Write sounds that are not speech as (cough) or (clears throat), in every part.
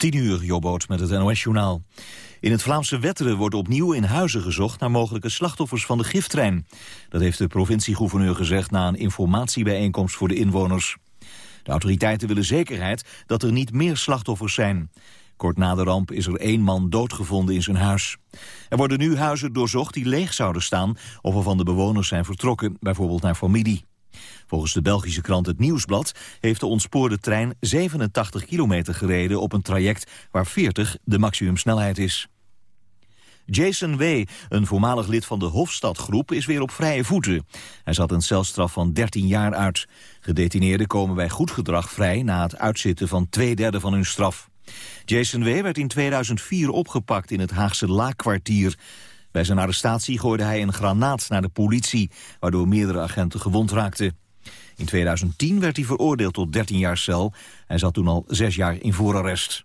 10 uur, Jobboot met het NOS-journaal. In het Vlaamse Wetteren wordt opnieuw in huizen gezocht... naar mogelijke slachtoffers van de giftrein. Dat heeft de provincie-gouverneur gezegd... na een informatiebijeenkomst voor de inwoners. De autoriteiten willen zekerheid dat er niet meer slachtoffers zijn. Kort na de ramp is er één man doodgevonden in zijn huis. Er worden nu huizen doorzocht die leeg zouden staan... of er van de bewoners zijn vertrokken, bijvoorbeeld naar familie. Volgens de Belgische krant Het Nieuwsblad heeft de ontspoorde trein 87 kilometer gereden op een traject waar 40 de maximumsnelheid is. Jason W., een voormalig lid van de Hofstadgroep, is weer op vrije voeten. Hij zat een celstraf van 13 jaar uit. Gedetineerden komen bij goed gedrag vrij na het uitzitten van twee derde van hun straf. Jason W. werd in 2004 opgepakt in het Haagse Laakkwartier. Bij zijn arrestatie gooide hij een granaat naar de politie, waardoor meerdere agenten gewond raakten. In 2010 werd hij veroordeeld tot 13 jaar cel. Hij zat toen al zes jaar in voorarrest.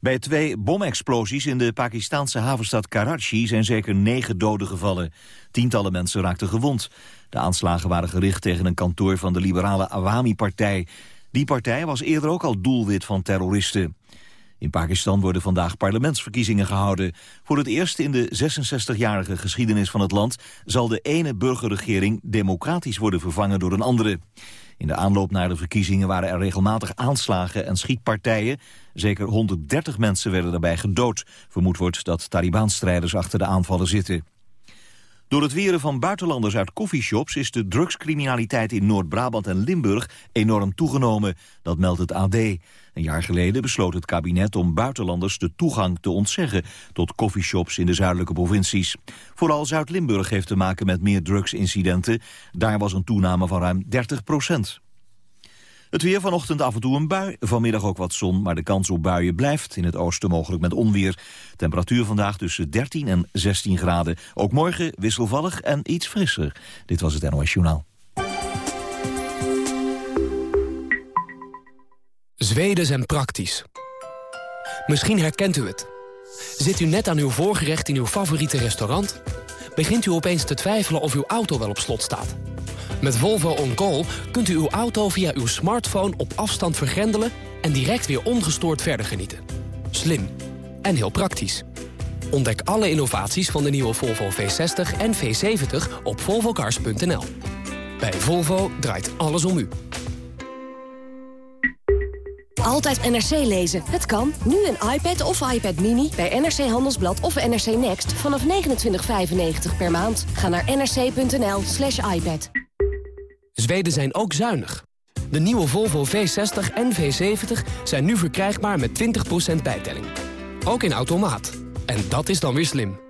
Bij twee bomexplosies in de Pakistanse havenstad Karachi zijn zeker negen doden gevallen. Tientallen mensen raakten gewond. De aanslagen waren gericht tegen een kantoor van de liberale Awami-partij. Die partij was eerder ook al doelwit van terroristen. In Pakistan worden vandaag parlementsverkiezingen gehouden. Voor het eerst in de 66-jarige geschiedenis van het land... zal de ene burgerregering democratisch worden vervangen door een andere. In de aanloop naar de verkiezingen waren er regelmatig aanslagen en schietpartijen. Zeker 130 mensen werden daarbij gedood. Vermoed wordt dat Taliban-strijders achter de aanvallen zitten. Door het weren van buitenlanders uit coffeeshops is de drugscriminaliteit in Noord-Brabant en Limburg enorm toegenomen. Dat meldt het AD. Een jaar geleden besloot het kabinet om buitenlanders de toegang te ontzeggen tot coffeeshops in de zuidelijke provincies. Vooral Zuid-Limburg heeft te maken met meer drugsincidenten. Daar was een toename van ruim 30 procent. Het weer vanochtend af en toe een bui, vanmiddag ook wat zon... maar de kans op buien blijft, in het oosten mogelijk met onweer. Temperatuur vandaag tussen 13 en 16 graden. Ook morgen wisselvallig en iets frisser. Dit was het NOS Journaal. Zweden zijn praktisch. Misschien herkent u het. Zit u net aan uw voorgerecht in uw favoriete restaurant? Begint u opeens te twijfelen of uw auto wel op slot staat? Met Volvo On Call kunt u uw auto via uw smartphone op afstand vergrendelen... en direct weer ongestoord verder genieten. Slim en heel praktisch. Ontdek alle innovaties van de nieuwe Volvo V60 en V70 op volvocars.nl. Bij Volvo draait alles om u. Altijd NRC lezen. Het kan. Nu een iPad of iPad Mini bij NRC Handelsblad of NRC Next vanaf 29,95 per maand. Ga naar nrc.nl slash iPad. Zweden zijn ook zuinig. De nieuwe Volvo V60 en V70 zijn nu verkrijgbaar met 20% bijtelling. Ook in automaat. En dat is dan weer slim.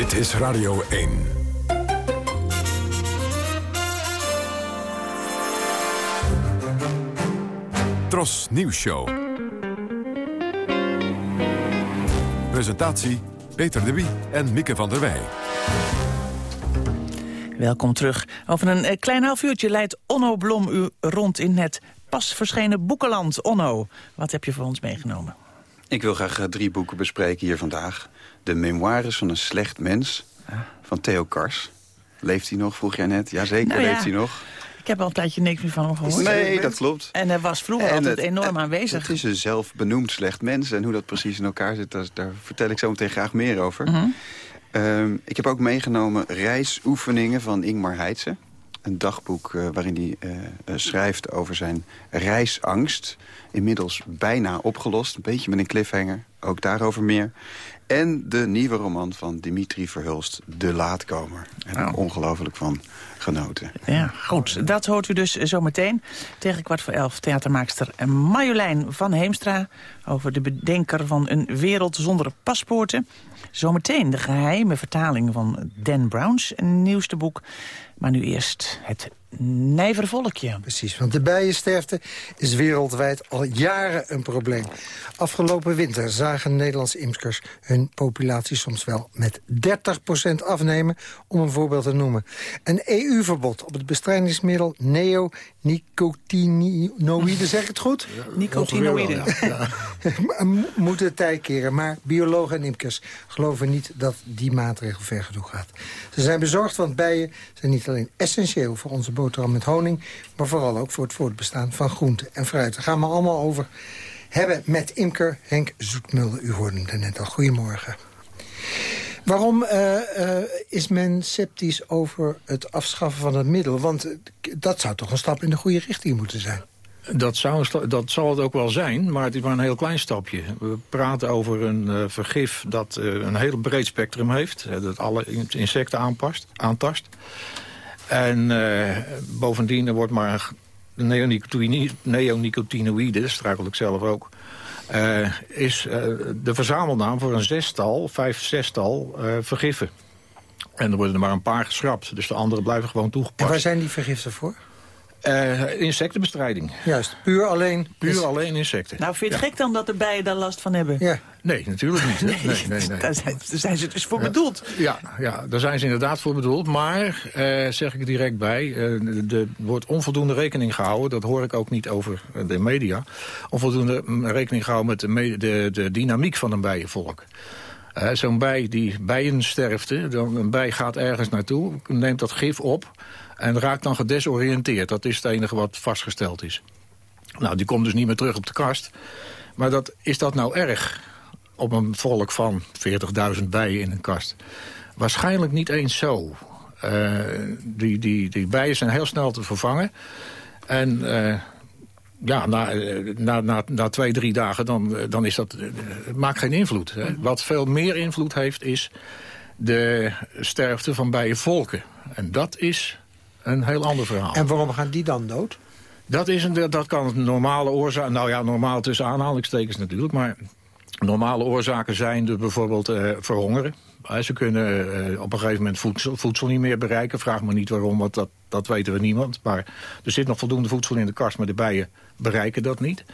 Dit is Radio 1. Tros Nieuws Show. Presentatie Peter de Wie en Mieke van der Wij. Welkom terug. Over een eh, klein half uurtje leidt Onno Blom u rond in het pas verschenen boekenland. Onno, wat heb je voor ons meegenomen? Ik wil graag eh, drie boeken bespreken hier vandaag. De memoires van een slecht mens van Theo Kars. Leeft hij nog, vroeg jij net? Jazeker, Nou ja, leeft hij nog. Ik heb al een tijdje niks meer van hem gehoord. Nee, dat klopt. En hij was vroeger En altijd het- enorm aanwezig. Het is een zelfbenoemd slecht mens. En hoe dat precies in elkaar zit, daar, daar vertel ik zo meteen graag meer over. Mhm. Ehm, ik heb ook meegenomen reisoefeningen van Ingmar Heitse. Een dagboek eh, waarin hij eh, eh, schrijft over zijn reisangst. Inmiddels bijna opgelost, een beetje met een cliffhanger. Ook daarover meer. En de nieuwe roman van Dimitri Verhulst, De Laatkomer. En Oh. ongelooflijk van genoten. Ja, goed. Dat hoort u dus zometeen. Tegen kwart voor elf theatermaakster Marjolein van Heemstra... over de bedenker van een wereld zonder paspoorten. Zometeen de geheime vertaling van Dan Browns nieuwste boek. Maar nu eerst het nijvervolkje. Precies, want de bijensterfte is wereldwijd al jaren een probleem. Afgelopen winter zagen Nederlandse imkers hun populatie soms wel met 30% afnemen, om een voorbeeld te noemen. Een EU-verbod op het bestrijdingsmiddel neonicotinoïden, zeg ik het goed? Nicotinoïden. (laughs) Moet de tijd keren, maar biologen en imkers geloven niet dat die maatregel ver genoeg gaat. Ze zijn bezorgd, want bijen zijn niet alleen essentieel voor onze boterham met honing... maar vooral ook voor het voortbestaan van groente en fruit. Daar gaan we allemaal over hebben met imker Henk Zoetmulder. U hoorde het net al. Goedemorgen. Waarom eh, eh, is men sceptisch over het afschaffen van het middel? Want eh, dat zou toch een stap in de goede richting moeten zijn? Dat, zou dat zal het ook wel zijn, maar het is maar een heel klein stapje. We praten over een vergif dat een heel breed spectrum heeft. dat alle in- insecten aanpast, aantast. En eh, bovendien er wordt maar de neonicotine- neonicotinoïden, dat struikel ik zelf ook... eh, is eh, de verzamelnaam voor een zestal, vijf, zestal vergiffen. En er worden er maar een paar geschrapt, dus de andere blijven gewoon En toegepast. waar zijn die vergiften voor? Eh, insectenbestrijding. Juist, puur alleen... Puur alleen insecten. Nou, vind je het gek dan dat de bijen daar last van hebben? Ja. Nee, natuurlijk niet. (laughs) Hè? Nee, nee, nee. Daar, zijn, daar zijn ze dus voor bedoeld. Ja, ja, daar zijn ze inderdaad voor bedoeld. Maar, eh, zeg ik er direct bij, eh, er wordt onvoldoende rekening gehouden. Dat hoor ik ook niet over de media. Onvoldoende mm, rekening gehouden met de, de, de dynamiek van een bijenvolk. Eh, Zo'n bij die bijensterfte, dan, een bij gaat ergens naartoe, neemt dat gif op... en raakt dan gedesoriënteerd. Dat is het enige wat vastgesteld is. Nou, die komt dus niet meer terug op de kast. Maar dat, is dat nou erg op een volk van 40.000 bijen in een kast? Waarschijnlijk niet eens zo. Eh, die, die, die bijen zijn heel snel te vervangen. En eh, ja, na, eh, na, na, na twee, drie dagen dan, dan is dat, maakt geen invloed. Hè. Wat veel meer invloed heeft is de sterfte van bijenvolken. En dat is een heel ander verhaal. En waarom gaan die dan dood? Dat, is een, dat kan een normale oorzaak... Nou ja, normaal tussen aanhalingstekens natuurlijk. Maar normale oorzaken zijn dus bijvoorbeeld eh, verhongeren. Eh, ze kunnen eh, op een gegeven moment voedsel, voedsel niet meer bereiken. Vraag me niet waarom, want dat, dat weten we niemand. Maar er zit nog voldoende voedsel in de kast, maar de bijen bereiken dat niet.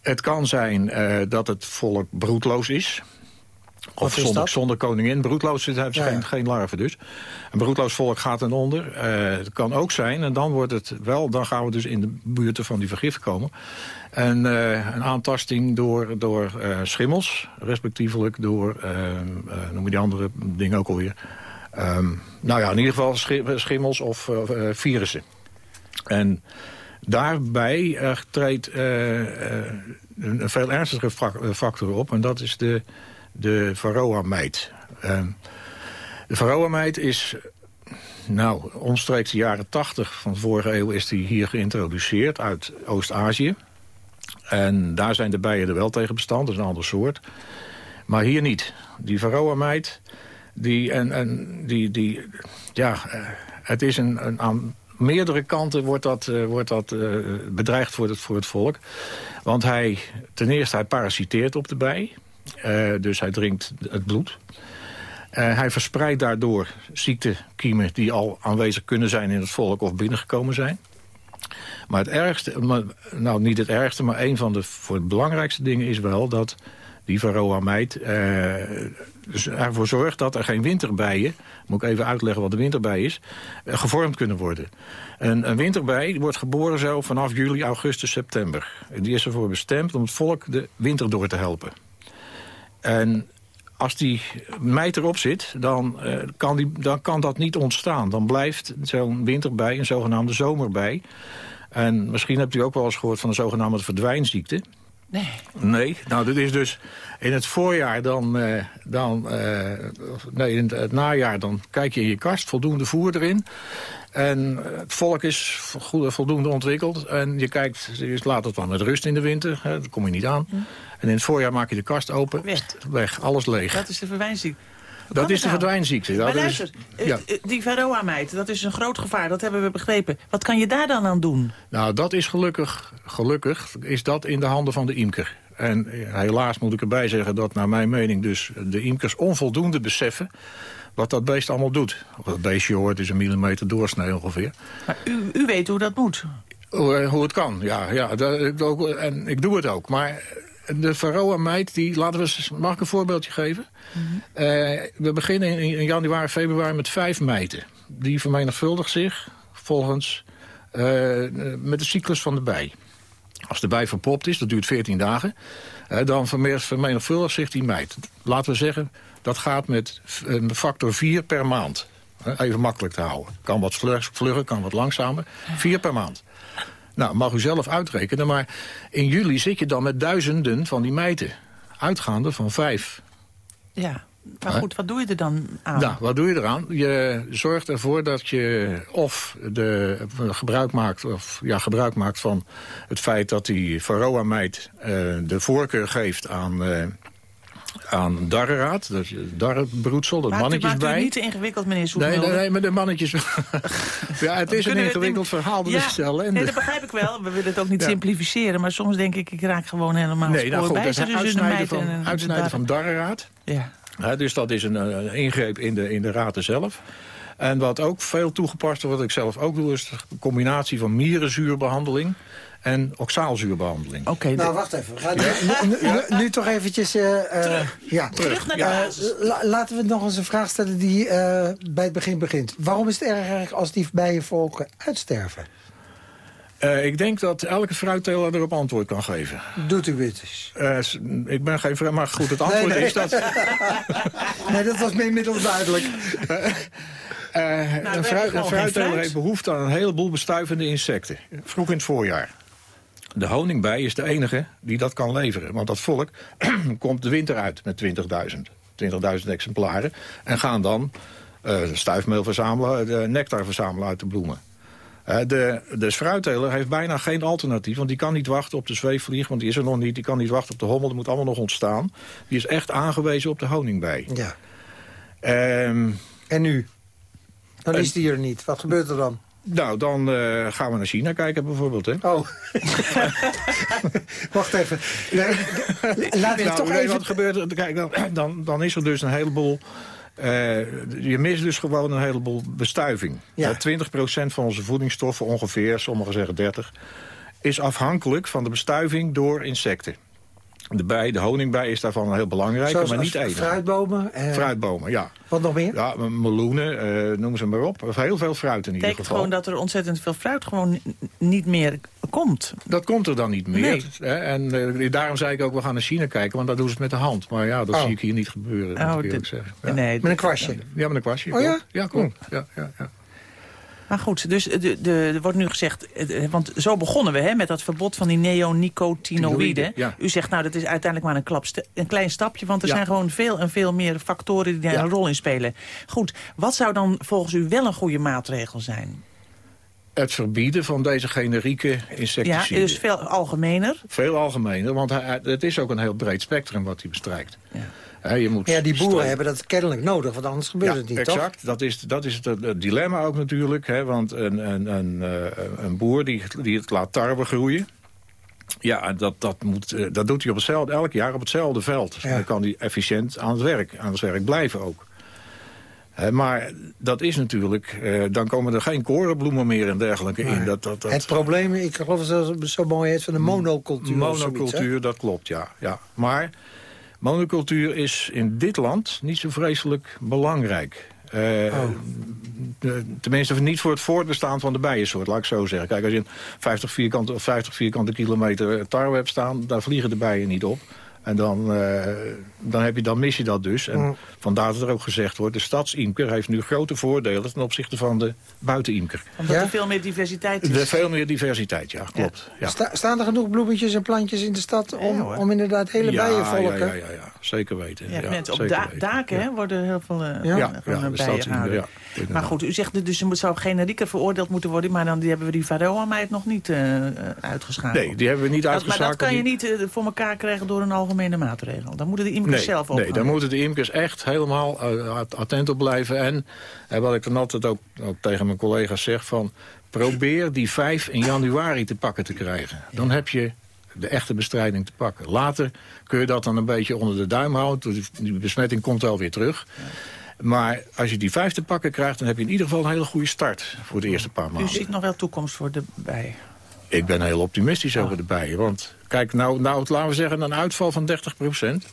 Het kan zijn dat het volk broedloos is. Of zonder, koningin. Broedloos heeft Ja, geen, ja. geen larven dus. Een broedloos volk gaat ten onder. Eh, het kan ook zijn, en dan wordt het wel, dan gaan we dus in de buurten van die vergif komen. En eh, een aantasting door, door eh, schimmels, respectievelijk door, eh, eh, noem je die andere dingen ook alweer. Ehm, nou ja, in ieder geval schi- schimmels of virussen. En daarbij treedt een, veel eh, factor op. En dat is de, de varroa-mijt. Ehm, de varroa-mijt is... Nou, omstreeks de jaren 80 van de vorige eeuw is die hier geïntroduceerd uit Oost-Azië. En daar zijn de bijen er wel tegen bestand, dat is een ander soort. Maar hier niet. Die varroa-mijt, die, en, en die, die, ja, eh, het is een, een, aan meerdere kanten wordt dat, eh, wordt dat eh, bedreigd voor het, voor het volk. Want hij, ten eerste, hij parasiteert op de bij. Eh, dus hij drinkt het bloed. Eh, hij verspreidt daardoor ziektekiemen die al aanwezig kunnen zijn in het volk of binnengekomen zijn. Maar het ergste, nou niet het ergste, maar een van de voor het belangrijkste dingen is wel dat die varroa-mijt eh, dus ervoor zorgt dat er geen winterbijen, moet ik even uitleggen wat de winterbij is, gevormd kunnen worden. Een, een winterbij wordt geboren zo vanaf juli, augustus, september. Die is ervoor bestemd om het volk de winter door te helpen. En als die mijt erop zit, dan, eh, kan die, dan kan dat niet ontstaan. Dan blijft zo'n winterbij een zogenaamde zomerbij. En misschien hebt u ook wel eens gehoord van de zogenaamde verdwijnziekte. Nee. Nee, nou dat is dus in het voorjaar dan, eh, dan eh, nee, in het najaar dan kijk je in je kast, voldoende voer erin. En het volk is vo- voldoende ontwikkeld. En je kijkt, je laat het dan met rust in de winter, hè, daar kom je niet aan. En in het voorjaar maak je de kast open, weg, alles leeg. Dat is de verwijnziekte. Hoe Dat is de het nou? verdwijnziekte. Maar Dat luister, eh, ja. eh, die varroa-meid, dat is een groot gevaar. Dat hebben we begrepen. Wat kan je daar dan aan doen? Nou, dat is gelukkig, gelukkig is dat in de handen van de imker. En eh, helaas moet ik erbij zeggen dat naar mijn mening dus de imkers onvoldoende beseffen wat dat beest allemaal doet. Of dat beestje hoort is een millimeter doorsnee ongeveer. Maar u, u weet hoe dat moet. Hoe, hoe het kan, ja. ja dat, ik, ook, en ik doe het ook. Maar de Varroa-meid, die, laten we eens, mag ik een voorbeeldje geven? Eh, we beginnen in, in januari, februari met vijf meiden. Die vermenigvuldigt zich volgens eh, met de cyclus van de bij. Als de bij verpopt is, dat duurt 14 dagen... eh, dan verme- vermenigvuldigt zich die meid. Laten we zeggen, dat gaat met een factor 4 per maand. Even makkelijk te houden. Kan wat vlug- vlugger, kan wat langzamer. 4 per maand. Nou, mag u zelf uitrekenen, maar in juli zit je dan met duizenden van die meiden. Uitgaande van vijf. Ja. Maar goed, wat doe je er dan aan? Nou, wat doe je eraan? Je zorgt ervoor dat je of de, gebruik, maakt, of, ja, gebruik maakt van het feit dat die Varroa-meid eh, de voorkeur geeft aan, eh aan darrenraad. Dat je darrenbroedsel, dat maakt u, mannetjes maakt bij. het niet te ingewikkeld, meneer Nee, Soetmulder? nee, nee, maar de mannetjes... (laughs) ja, het is een ingewikkeld verhaal, dat Ja, is ellende. Nee, dat begrijp ik wel. We willen het ook niet Ja. simplificeren. Maar soms denk ik, ik raak gewoon helemaal Nee, nou goed, dat is uitsnijden van, en een- uitsnijden van darrenraad. Ja. Dus dat is een eh, ingreep in de, in de raten zelf. En wat ook veel toegepast wordt, wat ik zelf ook doe... is de combinatie van mierenzuurbehandeling en oxaalzuurbehandeling. Oké, Nou, wacht even. We gaan nu, nu- nu- nu toch eventjes... eh, eh, ja. Terug naar de Eh, la- laten we nog eens een vraag stellen die eh, bij het begin begint. Waarom is het erg als die bijenvolken uitsterven? Eh, ik denk dat elke fruitteler erop antwoord kan geven. Doet u het eens. Eh, ik ben geen vrouw, maar goed, het antwoord Nee, nee. is dat... (laughs) nee, dat was me inmiddels duidelijk. (laughs) Eh, je een, fruit, heeft behoefte aan een heleboel bestuivende insecten. Vroeg in het voorjaar. De honingbij is de enige die dat kan leveren. Want dat volk (clears throat) komt de winter uit met 20.000. 20.000 exemplaren. En gaan dan eh, stuifmeel verzamelen, de nectar verzamelen uit de bloemen. Eh, de, de fruitteler heeft bijna geen alternatief. Want die kan niet wachten op de zweefvlieg. Want die is er nog niet. Die kan niet wachten op de hommel. Dat moet allemaal nog ontstaan. Die is echt aangewezen op de honingbij. Ja. Ehm En nu? Dan is die er niet. Wat gebeurt er dan? Nou, dan eh, gaan we naar China kijken bijvoorbeeld. Hè? Oh. (laughs) Wacht even. (laughs) Laten we Nou, toch nee, even... Wat gebeurt er? Kijk, dan, (clears throat) dan, dan is er dus een heleboel... eh, je mist dus gewoon een heleboel bestuiving. Ja. Eh, 20% van onze voedingsstoffen, ongeveer, sommigen zeggen 30... is afhankelijk van de bestuiving door insecten. De bij, de honingbij is daarvan heel belangrijke, Zoals maar niet één. fruitbomen. eh, Fruitbomen, ja. Wat nog meer? Ja, meloenen, eh, noem ze maar op. Heel veel fruit in ieder betekent geval. gewoon dat er ontzettend veel fruit gewoon niet meer komt. Dat komt er dan niet meer. Nee. Hè? En eh, daarom zei ik ook, we gaan naar China kijken, want daar doen ze het met de hand. Maar ja, dat Oh. zie ik hier niet gebeuren, moet Oh, ik eerlijk dit- zeggen. Ja. Nee, Met een kwastje. Ja, met een kwastje. Oh ja? Ja, klopt. Ja, ja, ja. Maar goed, dus de, de, er wordt nu gezegd... eh, Want zo begonnen we hè, met dat verbod van die neonicotinoïden. Ja. U zegt, nou, dat is uiteindelijk maar een, klap, een klein stapje... want er Ja. zijn gewoon veel en veel meer factoren die daar Ja. een rol in spelen. Goed, wat zou dan volgens u wel een goede maatregel zijn? Het verbieden van deze generieke Ja, insecticiden. dus veel algemener. Veel algemener, want het is ook een heel breed spectrum wat hij bestrijkt. Je moet Ja, die boeren hebben dat kennelijk nodig, want anders gebeurt ja, het niet, exact. toch? Dat is, dat is het, het dilemma ook natuurlijk. Hè, want een, een, een, eh, een boer die, die het laat tarwe groeien... Ja, dat, dat, moet, eh, dat doet hij op hetzelfde, elk jaar op hetzelfde veld. Ja. Dan kan hij efficiënt aan het werk, aan het werk blijven ook. Maar dat is natuurlijk... eh, dan komen er geen korenbloemen meer en dergelijke in. Dat, dat, dat, Het probleem, ik geloof dat het zo mooi heet, van de monocultuur. zoiets? Monocultuur, dat klopt, ja, ja. Maar monocultuur is in dit land niet zo vreselijk belangrijk. Eh, Oh. tenminste, niet voor het voortbestaan van de bijensoort, laat ik zo zeggen. Kijk, als je een 50 vierkante, of 50 vierkante kilometer tarwe hebt staan... daar vliegen de bijen niet op. En dan, eh, dan, heb je, dan mis je dat dus. En Mm. vandaar dat er ook gezegd wordt... de stadsimker heeft nu grote voordelen ten opzichte van de buitenimker. Omdat Ja? er veel meer diversiteit is. Er veel meer diversiteit, ja, klopt. Ja. Sta- staan er genoeg bloemetjes en plantjes in de stad... om, om inderdaad hele ja, bijenvolken... Ja, ja, ja, ja, zeker weten. Ja, Ja, mensen op zeker da- weten. daken hè, worden heel veel eh, Ja. Ja, ja, de de bijen Maar goed, u zegt dus er zou generieker veroordeeld moeten worden... maar dan die hebben we die Varroa-meid nog niet eh, uitgeschakeld. Nee, die hebben we niet uitgeschakeld. maar dat kan je niet eh, voor elkaar krijgen door een algemene maatregel. Dan moeten de imkers Nee, zelf ook nee daar moeten de imkers echt helemaal eh, at- attent op blijven. En eh, wat ik dan altijd ook, ook tegen mijn collega's zeg... van probeer die 5 in januari te pakken te krijgen. Dan heb je de echte bestrijding te pakken. Later kun je dat dan een beetje onder de duim houden. Die- Die besmetting komt wel weer terug. Maar als je die vijf te pakken krijgt... dan heb je in ieder geval een hele goede start voor de eerste paar U maanden. ziet nog wel toekomst voor de bijen. Ik ben heel optimistisch over de bijen. Want kijk, nou, nou, laten we zeggen een uitval van 30 procent.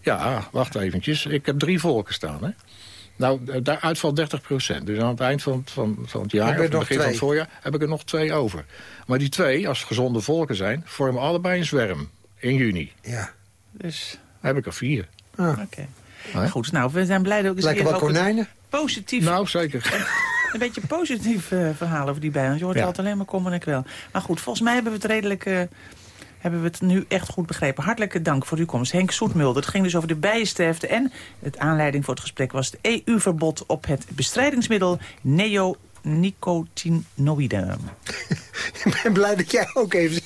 Ja, wacht eventjes. Ik heb drie volken staan, hè. Nou, eh, daar uitval 30 procent. Dus aan het eind van, van, van het jaar, of nog begin van het voorjaar... heb ik er nog twee over. Maar die twee, als het gezonde volken zijn... vormen allebei een zwerm in juni. Ja. Dus, Dan heb ik er vier. Ah. oké. Goed, nou, we zijn blij dat ook ook een konijnen. positief, Nou, zeker. (laughs) een beetje positief eh, verhaal over die bijen. Want je hoort Ja. altijd alleen maar kommer en kwel. Maar goed, volgens mij hebben we het redelijk... eh, hebben we het nu echt goed begrepen. Hartelijke dank voor uw komst. Henk Soetmulder. Het ging dus over de bijensterfte. En het aanleiding voor het gesprek was het EU-verbod op het bestrijdingsmiddel neonicotinoïden. (laughs) Ik ben blij dat jij ook even...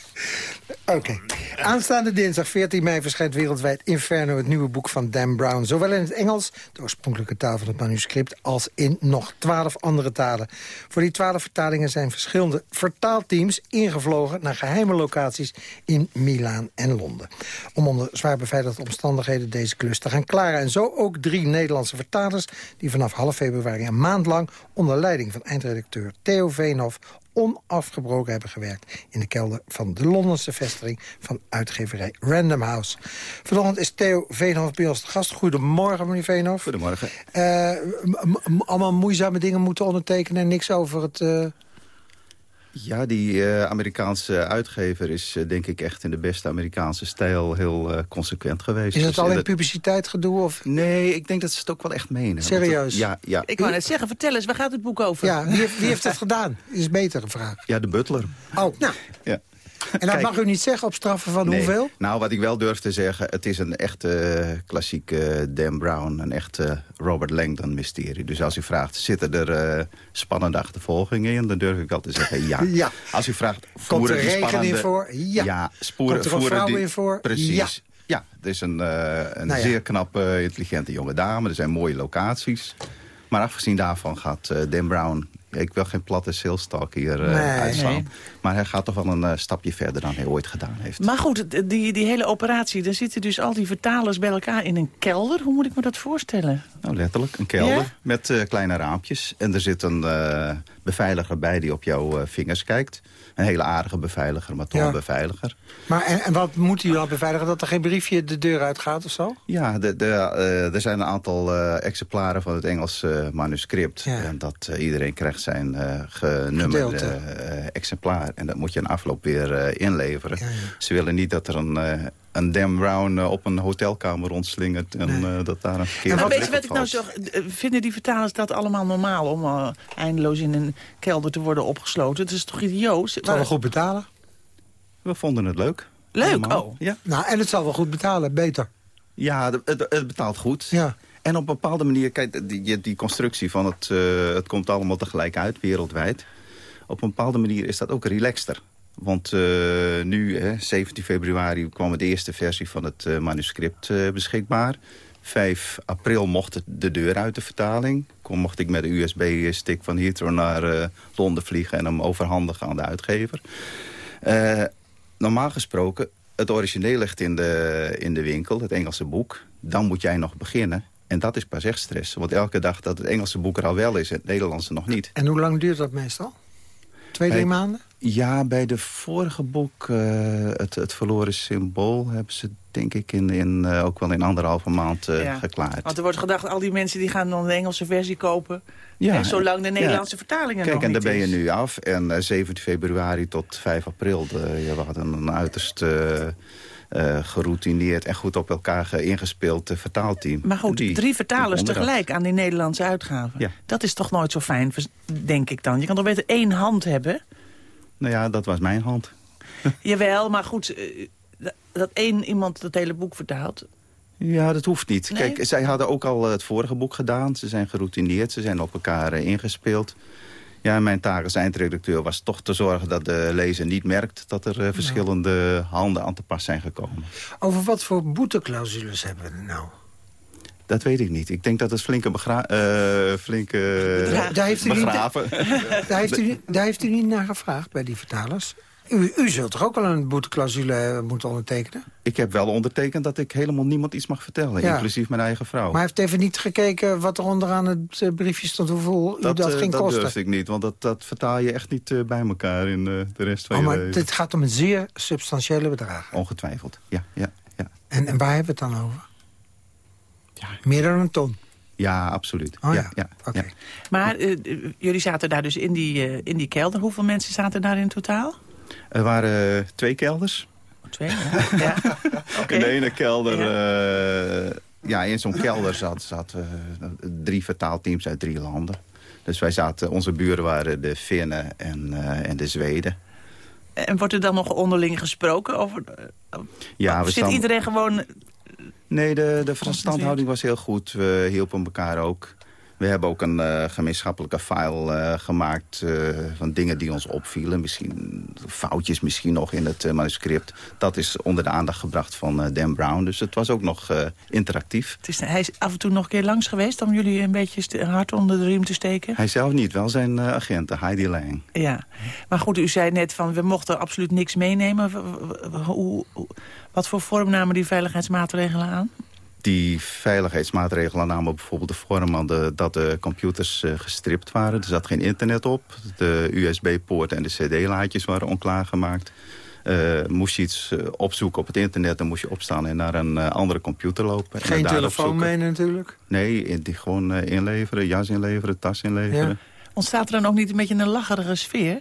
Oké. Aanstaande dinsdag 14 mei verschijnt wereldwijd Inferno... het nieuwe boek van Dan Brown. Zowel in het Engels, de oorspronkelijke taal van het manuscript... als in nog twaalf andere talen. Voor die twaalf vertalingen zijn verschillende vertaalteams... ingevlogen naar geheime locaties in Milaan en Londen. Om onder zwaar beveiligde omstandigheden deze klus te gaan klaren. En zo ook drie Nederlandse vertalers... die vanaf half februari een maand lang... onder leiding van eindredacteur Theo Veenhoff onafgebroken hebben gewerkt... in de kelder van de Londense vestiging van uitgeverij Random House. Vanochtend is Theo Veenhoff bij ons te gast. Goedemorgen, meneer Veenhoff. Goedemorgen. Eh, allemaal moeizame dingen moeten ondertekenen... en niks over het... eh, Ja, die eh, Amerikaanse uitgever is eh, denk ik echt in de beste Amerikaanse stijl heel eh, consequent geweest. is het Dus alleen dat- publiciteit gedoe? Of... Nee, ik denk dat ze het ook wel echt menen. Serieus? Ja, ja. Ik wou net zeggen, vertel eens, waar gaat het boek over? Ja, wie heeft, wie heeft het gedaan? Is een betere vraag. ja, de butler. Oh, nou. Ja. En dat Kijk. mag u niet zeggen op straffen van Nee. hoeveel? Nou, wat ik wel durf te zeggen, het is een echte eh, klassieke Dan Brown, een echte Robert Langdon mysterie. Dus als u vraagt, zitten er eh, spannende achtervolgingen in, dan durf ik wel te zeggen ja. (laughs) Ja. Als u vraagt, Komt er regen spannende... in voor? Ja. sporen, Komt er een vrouw die... in voor? Precies. Ja. Ja. het is een, eh, een Nou zeer knappe, intelligente jonge dame. Er zijn mooie locaties. Maar afgezien daarvan gaat eh, Dan Brown... Ik wil geen platte salestalk hier eh, Nee. uitslaan. Nee. Maar hij gaat toch wel een eh, stapje verder dan hij ooit gedaan heeft. Maar goed, die, die hele operatie, daar zitten dus al die vertalers bij elkaar in een kelder. Hoe moet ik me dat voorstellen? Nou, letterlijk. Een kelder Ja? met eh, kleine raampjes. En er zit een eh, beveiliger bij die op jouw eh, vingers kijkt. Een hele aardige beveiliger, maar toch Ja. een beveiliger. Maar en, en wat moet u dan beveiligen? Dat er geen briefje de deur uitgaat of zo? Ja, de, de, eh, er zijn een aantal eh, exemplaren van het Engelse manuscript. Ja. En dat iedereen krijgt zijn eh genummerde eh, exemplaar. En dat moet je in afloop weer eh, inleveren. Ja, ja. Ze willen niet dat er een, eh, een Dan Brown op een hotelkamer rondslingert... en Nee. eh, dat daar een verkeerde Maar weet je wat ik op nou zo... Vinden die vertalers dat allemaal normaal om eh, eindeloos in een kelder te worden opgesloten? Het is toch idioot? Het zal wel goed betalen. We vonden het leuk. Leuk, Allemaal. oh. Ja, Nou, en het zal wel goed betalen, beter. ja het, het betaalt goed. Ja. En op een bepaalde manier, kijk, die, die constructie van het, eh, het komt allemaal tegelijk uit, wereldwijd. Op een bepaalde manier is dat ook relaxter. Want eh, nu, hè, 17 februari, kwam de eerste versie van het eh, manuscript beschikbaar. 5 april mocht het de deur uit de vertaling. Kon, mocht ik met een USB-stick van Heathrow naar Londen vliegen... en hem overhandigen aan de uitgever. Normaal gesproken, het origineel ligt in de, in de winkel, het Engelse boek. Dan moet jij nog beginnen. En dat is pas echt stress. Want elke dag dat het Engelse boek er al wel is... en het Nederlandse nog niet. En hoe lang duurt dat meestal? Twee, drie Bij- maanden? Ja, bij de vorige boek, eh, het, het verloren symbool... hebben ze denk ik in, in, eh, ook wel in anderhalve maand eh, Ja. geklaard. Want er wordt gedacht, al die mensen die gaan dan de Engelse versie kopen. Ja, hè, zolang de ja. Nederlandse vertaling er Kijk, nog en daar ben je nu af. En eh, 17 februari tot 5 april, de, ja, we hadden een uiterst eh, geroutineerd en goed op elkaar ge- ingespeeld eh, vertaalteam. Maar goed, Die drie vertalers tegelijk aan die Nederlandse uitgaven. Ja. Dat is toch nooit zo fijn, denk ik dan. Je kan toch beter één hand hebben? Nou ja, dat was mijn hand. (laughs) Jawel, maar goed, eh, dat- één iemand het hele boek vertaalt. Ja, dat hoeft niet. Nee? Kijk, zij hadden ook al het vorige boek gedaan. Ze zijn geroutineerd, ze zijn op elkaar ingespeeld. Ja, mijn taak als eindredacteur was toch te zorgen dat de lezer niet merkt... dat er eh, verschillende handen aan te pas zijn gekomen. Over wat voor boeteclausules hebben we er nou? Dat weet ik niet. Ik denk dat het flinke, begra eh, flinke Daar- heeft u niet- begraven... (laughs) Daar heeft, u, daar heeft u niet naar gevraagd bij die vertalers? U, u zult toch ook wel een boeteclausule eh, moeten ondertekenen? Ik heb wel ondertekend dat ik helemaal niemand iets mag vertellen. Ja. Inclusief mijn eigen vrouw. Maar hij heeft even niet gekeken wat er onderaan het eh, briefje stond... hoeveel u dat, eh, ging dat kosten. durfde ik niet, want dat, dat vertaal je echt niet bij elkaar in de rest van Oh, je maar leven. dit gaat om een zeer substantiële bedrag. Ongetwijfeld, ja, ja, ja. En, en waar hebben we het dan over? Meer dan een ton. Ja, absoluut. Oh ja, ja, ja, oké. ja. Maar jullie zaten daar dus in die, in die kelder. Hoeveel mensen zaten daar in totaal? Er waren eh, twee kelders. Twee, ja. (laughs) In de ene kelder... Ja, ja in zo'n kelder zat, zat eh, drie vertaalteams uit drie landen. Dus wij zaten, onze buren waren de Finnen en, eh, en de Zweden. En wordt er dan nog onderling gesproken over... eh, Ja, we zit staan- iedereen gewoon... Nee, de, de verstandhouding was heel goed. We hielpen elkaar ook. We hebben ook een eh, gemeenschappelijke file eh, gemaakt eh, van dingen die ons opvielen. Misschien foutjes misschien nog in het manuscript. Dat is onder de aandacht gebracht van Dan Brown. Dus het was ook nog interactief. Het is, hij is af en toe nog een keer langs geweest... om jullie een beetje hard onder de riem te steken. Hij zelf niet, wel zijn eh, agent, Heidi Lang. Ja, maar goed, u zei net van we mochten absoluut niks meenemen. Hoe- wat voor vorm namen die veiligheidsmaatregelen aan? Die veiligheidsmaatregelen namen bijvoorbeeld de vorm de, dat de computers eh, gestript waren. Er zat geen internet op. De USB-poort en de cd-laadjes waren onklaargemaakt. Eh moest je iets eh, opzoeken op het internet, dan moest je opstaan en naar een andere computer lopen. en Geen telefoon mee natuurlijk. Nee, die gewoon inleveren, jas inleveren, tas inleveren. Ja. Ontstaat er dan ook niet een beetje een lacherige sfeer?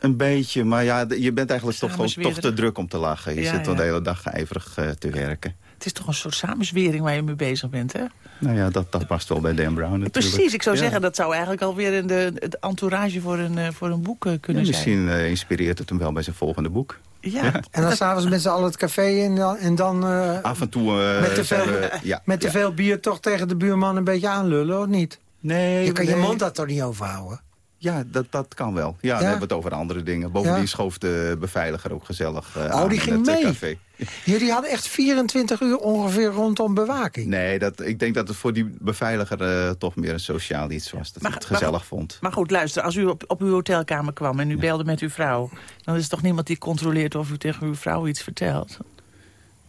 Een beetje, maar ja, je bent eigenlijk toch, gewoon, toch te druk om te lachen. Je Ja, zit ja. de hele dag ijverig te werken. Het is toch een soort samenzwering waar je mee bezig bent, hè? Nou ja, dat, dat past wel bij Dan Brown natuurlijk. Precies, ik zou Ja. zeggen dat zou eigenlijk alweer in de, het entourage voor een, eh, voor een boek eh, Ja, kunnen zijn. misschien eh, inspireert het hem wel bij zijn volgende boek. Ja, En dan s'avonds met z'n allen het café in en dan eh, Af en toe... eh, met te veel, we- (laughs) ja, met te ja. veel bier toch tegen de buurman een beetje aanlullen, of niet? Nee, Je kan je mond daar toch niet over houden? Ja, dat, dat kan wel. Ja, dan hebben we het over andere dingen. Bovendien Ja. schoof de beveiliger ook gezellig eh, Oh, aan die in ging het, mee? café. Jullie hadden echt 24 uur ongeveer rondom bewaking. Nee, dat, ik denk dat het voor die beveiliger eh, toch meer een sociaal iets was. Dat hij het maar- gezellig vond. maar goed, luister, als u op, op uw hotelkamer kwam en u belde met uw vrouw... dan is er toch niemand die controleert of u tegen uw vrouw iets vertelt?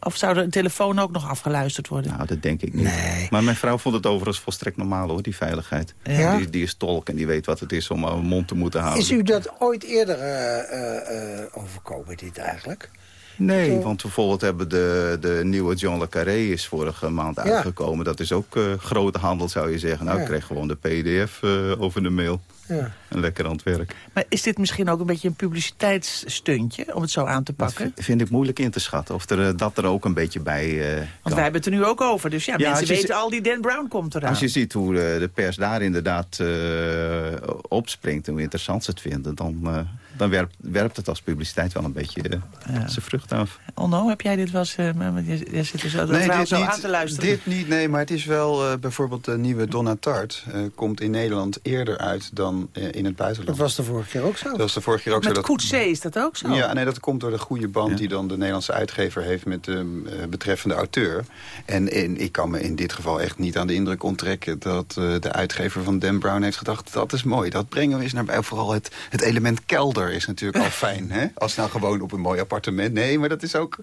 Of zou de telefoon ook nog afgeluisterd worden? Nou, dat denk ik niet. Nee. Maar mijn vrouw vond het overigens volstrekt normaal hoor, die veiligheid. Ja? Die, die is tolk en die weet wat het is om haar mond te moeten houden. Is u dat ooit eerder eh, eh, eh, overkomen, dit eigenlijk? Nee, Zo. want bijvoorbeeld hebben de, de nieuwe John le Carré is vorige maand Ja. uitgekomen. Dat is ook eh, grote handel, zou je zeggen. Nou, Ja. ik kreeg gewoon de pdf eh, over de mail. Ja. En lekker aan het werk. Maar is dit misschien ook een beetje een publiciteitsstuntje... om het zo aan te Dat pakken? v- vind ik moeilijk in te schatten. Of er, eh, dat er ook een beetje bij Want kan. wij hebben het er nu ook over. Dus ja, Ja, mensen weten al die Dan Brown komt eraan. Als je ziet hoe de, de pers daar inderdaad opspringt... en hoe interessant ze het vinden... dan, dan werpt, werpt het als publiciteit wel een beetje eh, zijn vrucht af. Onno, heb jij dit was? eh, maar je, je zit er zo, de vrouw zo aan te luisteren. dit niet, nee, maar het is wel eh, bijvoorbeeld de nieuwe Donna Tart... eh, komt in Nederland eerder uit dan eh, in het buitenland. Dat was de vorige keer ook zo. Dat was de vorige keer ook Met zo. dat- Coetzee is dat ook zo? Ja, nee, dat komt door de goede band die dan de Nederlandse uitgever heeft met de eh, betreffende auteur. En, en ik kan me in dit geval echt niet aan de indruk onttrekken dat eh, de uitgever van Dan Brown heeft gedacht, dat is mooi, dat brengen we eens naar bij. Vooral het, het element kelder is natuurlijk al (laughs) fijn, hè? Als nou gewoon op een mooi appartement. Nee, maar dat is ook...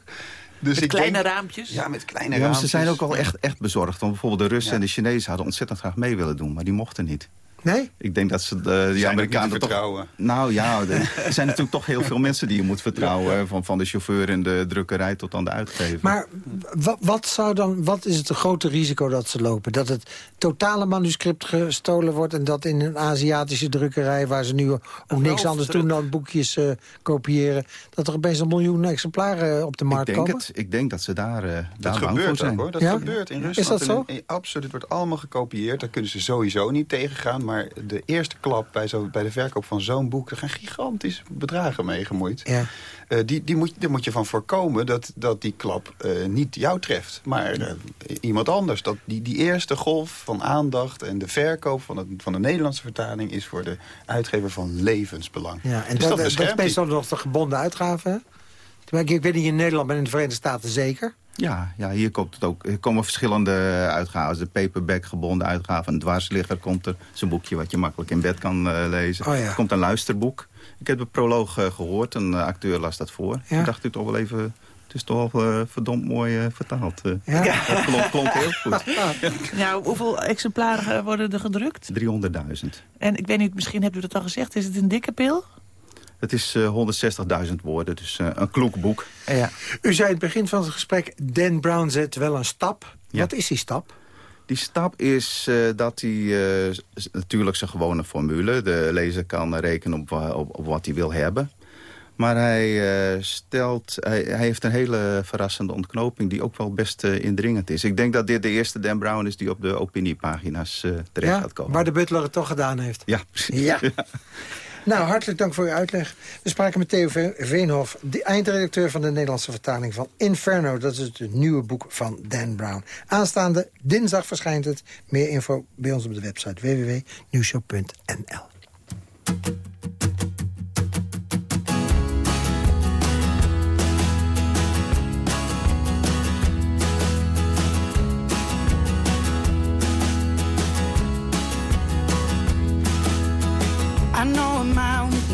Dus Met ik kleine denk- raampjes? Ja, met kleine Ja, raampjes. ze zijn ook al echt, echt bezorgd. Want bijvoorbeeld de Russen Ja. en de Chinezen hadden ontzettend graag mee willen doen. Maar die mochten niet. Nee? Ik denk dat ze de, die Zijn Amerikanen te toch... vertrouwen. Nou ja, er zijn natuurlijk toch heel veel mensen die je moet vertrouwen. Van, van de chauffeur in de drukkerij tot aan de uitgever. Maar wa- wat, zou dan, wat is het grote risico dat ze lopen? Dat het totale manuscript gestolen wordt... en dat in een Aziatische drukkerij... waar ze nu ook niks anders doen dan boekjes eh, kopiëren... dat er opeens een miljoen exemplaren op de ik markt denk komen? het. Ik denk dat ze daar, eh Dat daar bang voor gebeurt ook zijn. hoor. Dat Ja? gebeurt in Is Rusland. dat zo? En in- absoluut, het wordt allemaal gekopieerd. Daar kunnen ze sowieso niet tegengaan. Maar de eerste klap bij, zo, bij de verkoop van zo'n boek... er gaan gigantische bedragen mee gemoeid. Ja. Eh, die, die moet, daar moet je van voorkomen dat, dat die klap eh, niet jou treft. Maar iemand anders. Dat die, die eerste golf van aandacht en de verkoop van, het, van de Nederlandse vertaling... is voor de uitgever van levensbelang. Ja, en Dus dat, dat dat, is meestal nog de gebonden uitgave. hè? Terwijl ik, ik weet niet in Nederland, maar in de Verenigde Staten zeker. Ja, ja, hier komt het ook. Er komen verschillende uitgaven. De paperback gebonden uitgave. Een dwarsligger komt er. Dat is een boekje wat je makkelijk in bed kan eh, lezen. Oh ja. Er komt een luisterboek. Ik heb de proloog eh, gehoord. Een eh, acteur las dat voor. Ja. Toen dacht ik toch wel even... Het is toch wel eh, verdomd mooi vertaald. eh. Ja. Dat klonk, klonk heel goed. (laughs) Nou, hoeveel exemplaren worden er gedrukt? 300.000. En ik weet niet, misschien hebt u dat al gezegd. Is het een dikke pil? Het is eh 160.000 woorden, dus eh, een kloek boek. Ja. U zei in het begin van het gesprek... Dan Brown zet wel een stap. Ja. Wat is die stap? Die stap is eh, dat hij eh, natuurlijk zijn gewone formule... de lezer kan rekenen op, op, op wat hij wil hebben. Maar hij, eh, stelt, hij, hij heeft een hele verrassende ontknoping... die ook wel best eh, indringend is. Ik denk dat dit de eerste Dan Brown is die op de opiniepagina's eh, terecht Ja, gaat komen. waar de butler het toch gedaan heeft. Ja, precies. Ja. (laughs) Nou, hartelijk dank voor uw uitleg. We spraken met Theo Ve- Veenhof, de eindredacteur van de Nederlandse vertaling van Inferno. Dat is het nieuwe boek van Dan Brown. Aanstaande dinsdag verschijnt het. Meer info bij ons op de website www.nieuwshow.nl.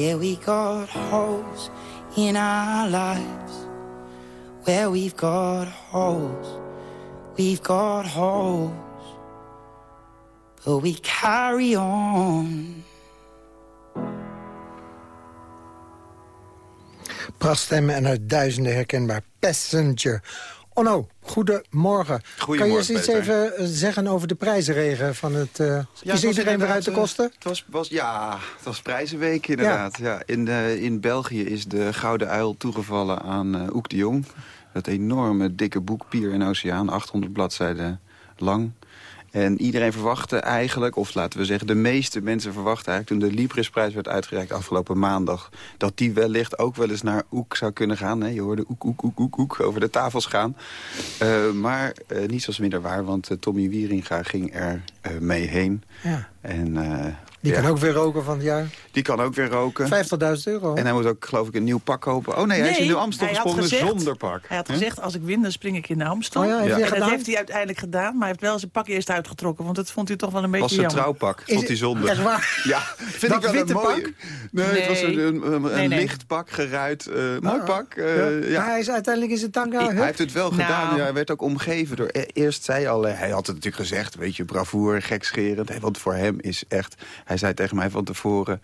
Yeah, we got holes in our lives. Where we've got holes, we've got holes. But we carry on. Prachtstemmen en uit duizenden herkenbaar. Passenger. Onno, goedemorgen. Kan je eens iets Peter. even eh, zeggen over de prijzenregen van het... eh, Ja, is het iedereen weer uit de kosten? eh, Het was, was, ja, het was prijzenweek inderdaad. Ja. in, in België is de Gouden Uil toegevallen aan eh Oek de Jong. Dat enorme dikke boek Pier en Oceaan, 800 bladzijden lang. En iedereen verwachtte eigenlijk, of laten we zeggen... de meeste mensen verwachten eigenlijk toen de Librisprijs werd uitgereikt afgelopen maandag... dat die wellicht ook wel eens naar Oek zou kunnen gaan. Hè? Je hoorde Oek, Oek, Oek, Oek, Oek over de tafels gaan. Eh, maar eh, niets was minder waar, want eh, Tommy Wieringa ging er eh, mee heen. Ja. En, eh, Die ja, kan ook weer roken van het jaar. die kan ook weer roken. 50.000 euro. En hij moet ook, geloof ik, een nieuw pak kopen. Oh nee, hij is in de Amstel hij had gesprongen gezegd- zonder pak. Hij had gezegd, als ik win, dan spring ik in de Amstel. Oh ja, heeft hij en dat heeft hij uiteindelijk gedaan. Maar hij heeft wel zijn pak eerst uitgetrokken. Want dat vond hij toch wel een beetje was zijn jammer. trouwpak, vond hij het- zonder. Echt waar? Ja, vind Dat ik wel witte een mooie. pak? Nee, het was een, een, een, Nee, een nee. licht pak, geruit. eh, mooi Ah, pak. eh, ja. Maar hij is uiteindelijk in zijn tanga. Hij heeft het wel Nou. gedaan. Ja, hij werd ook omgeven door... e- Eerst zei al, hij had het natuurlijk gezegd, weet je, bravoer, gekscherend. Want voor hem is echt... Hij zei tegen mij van tevoren...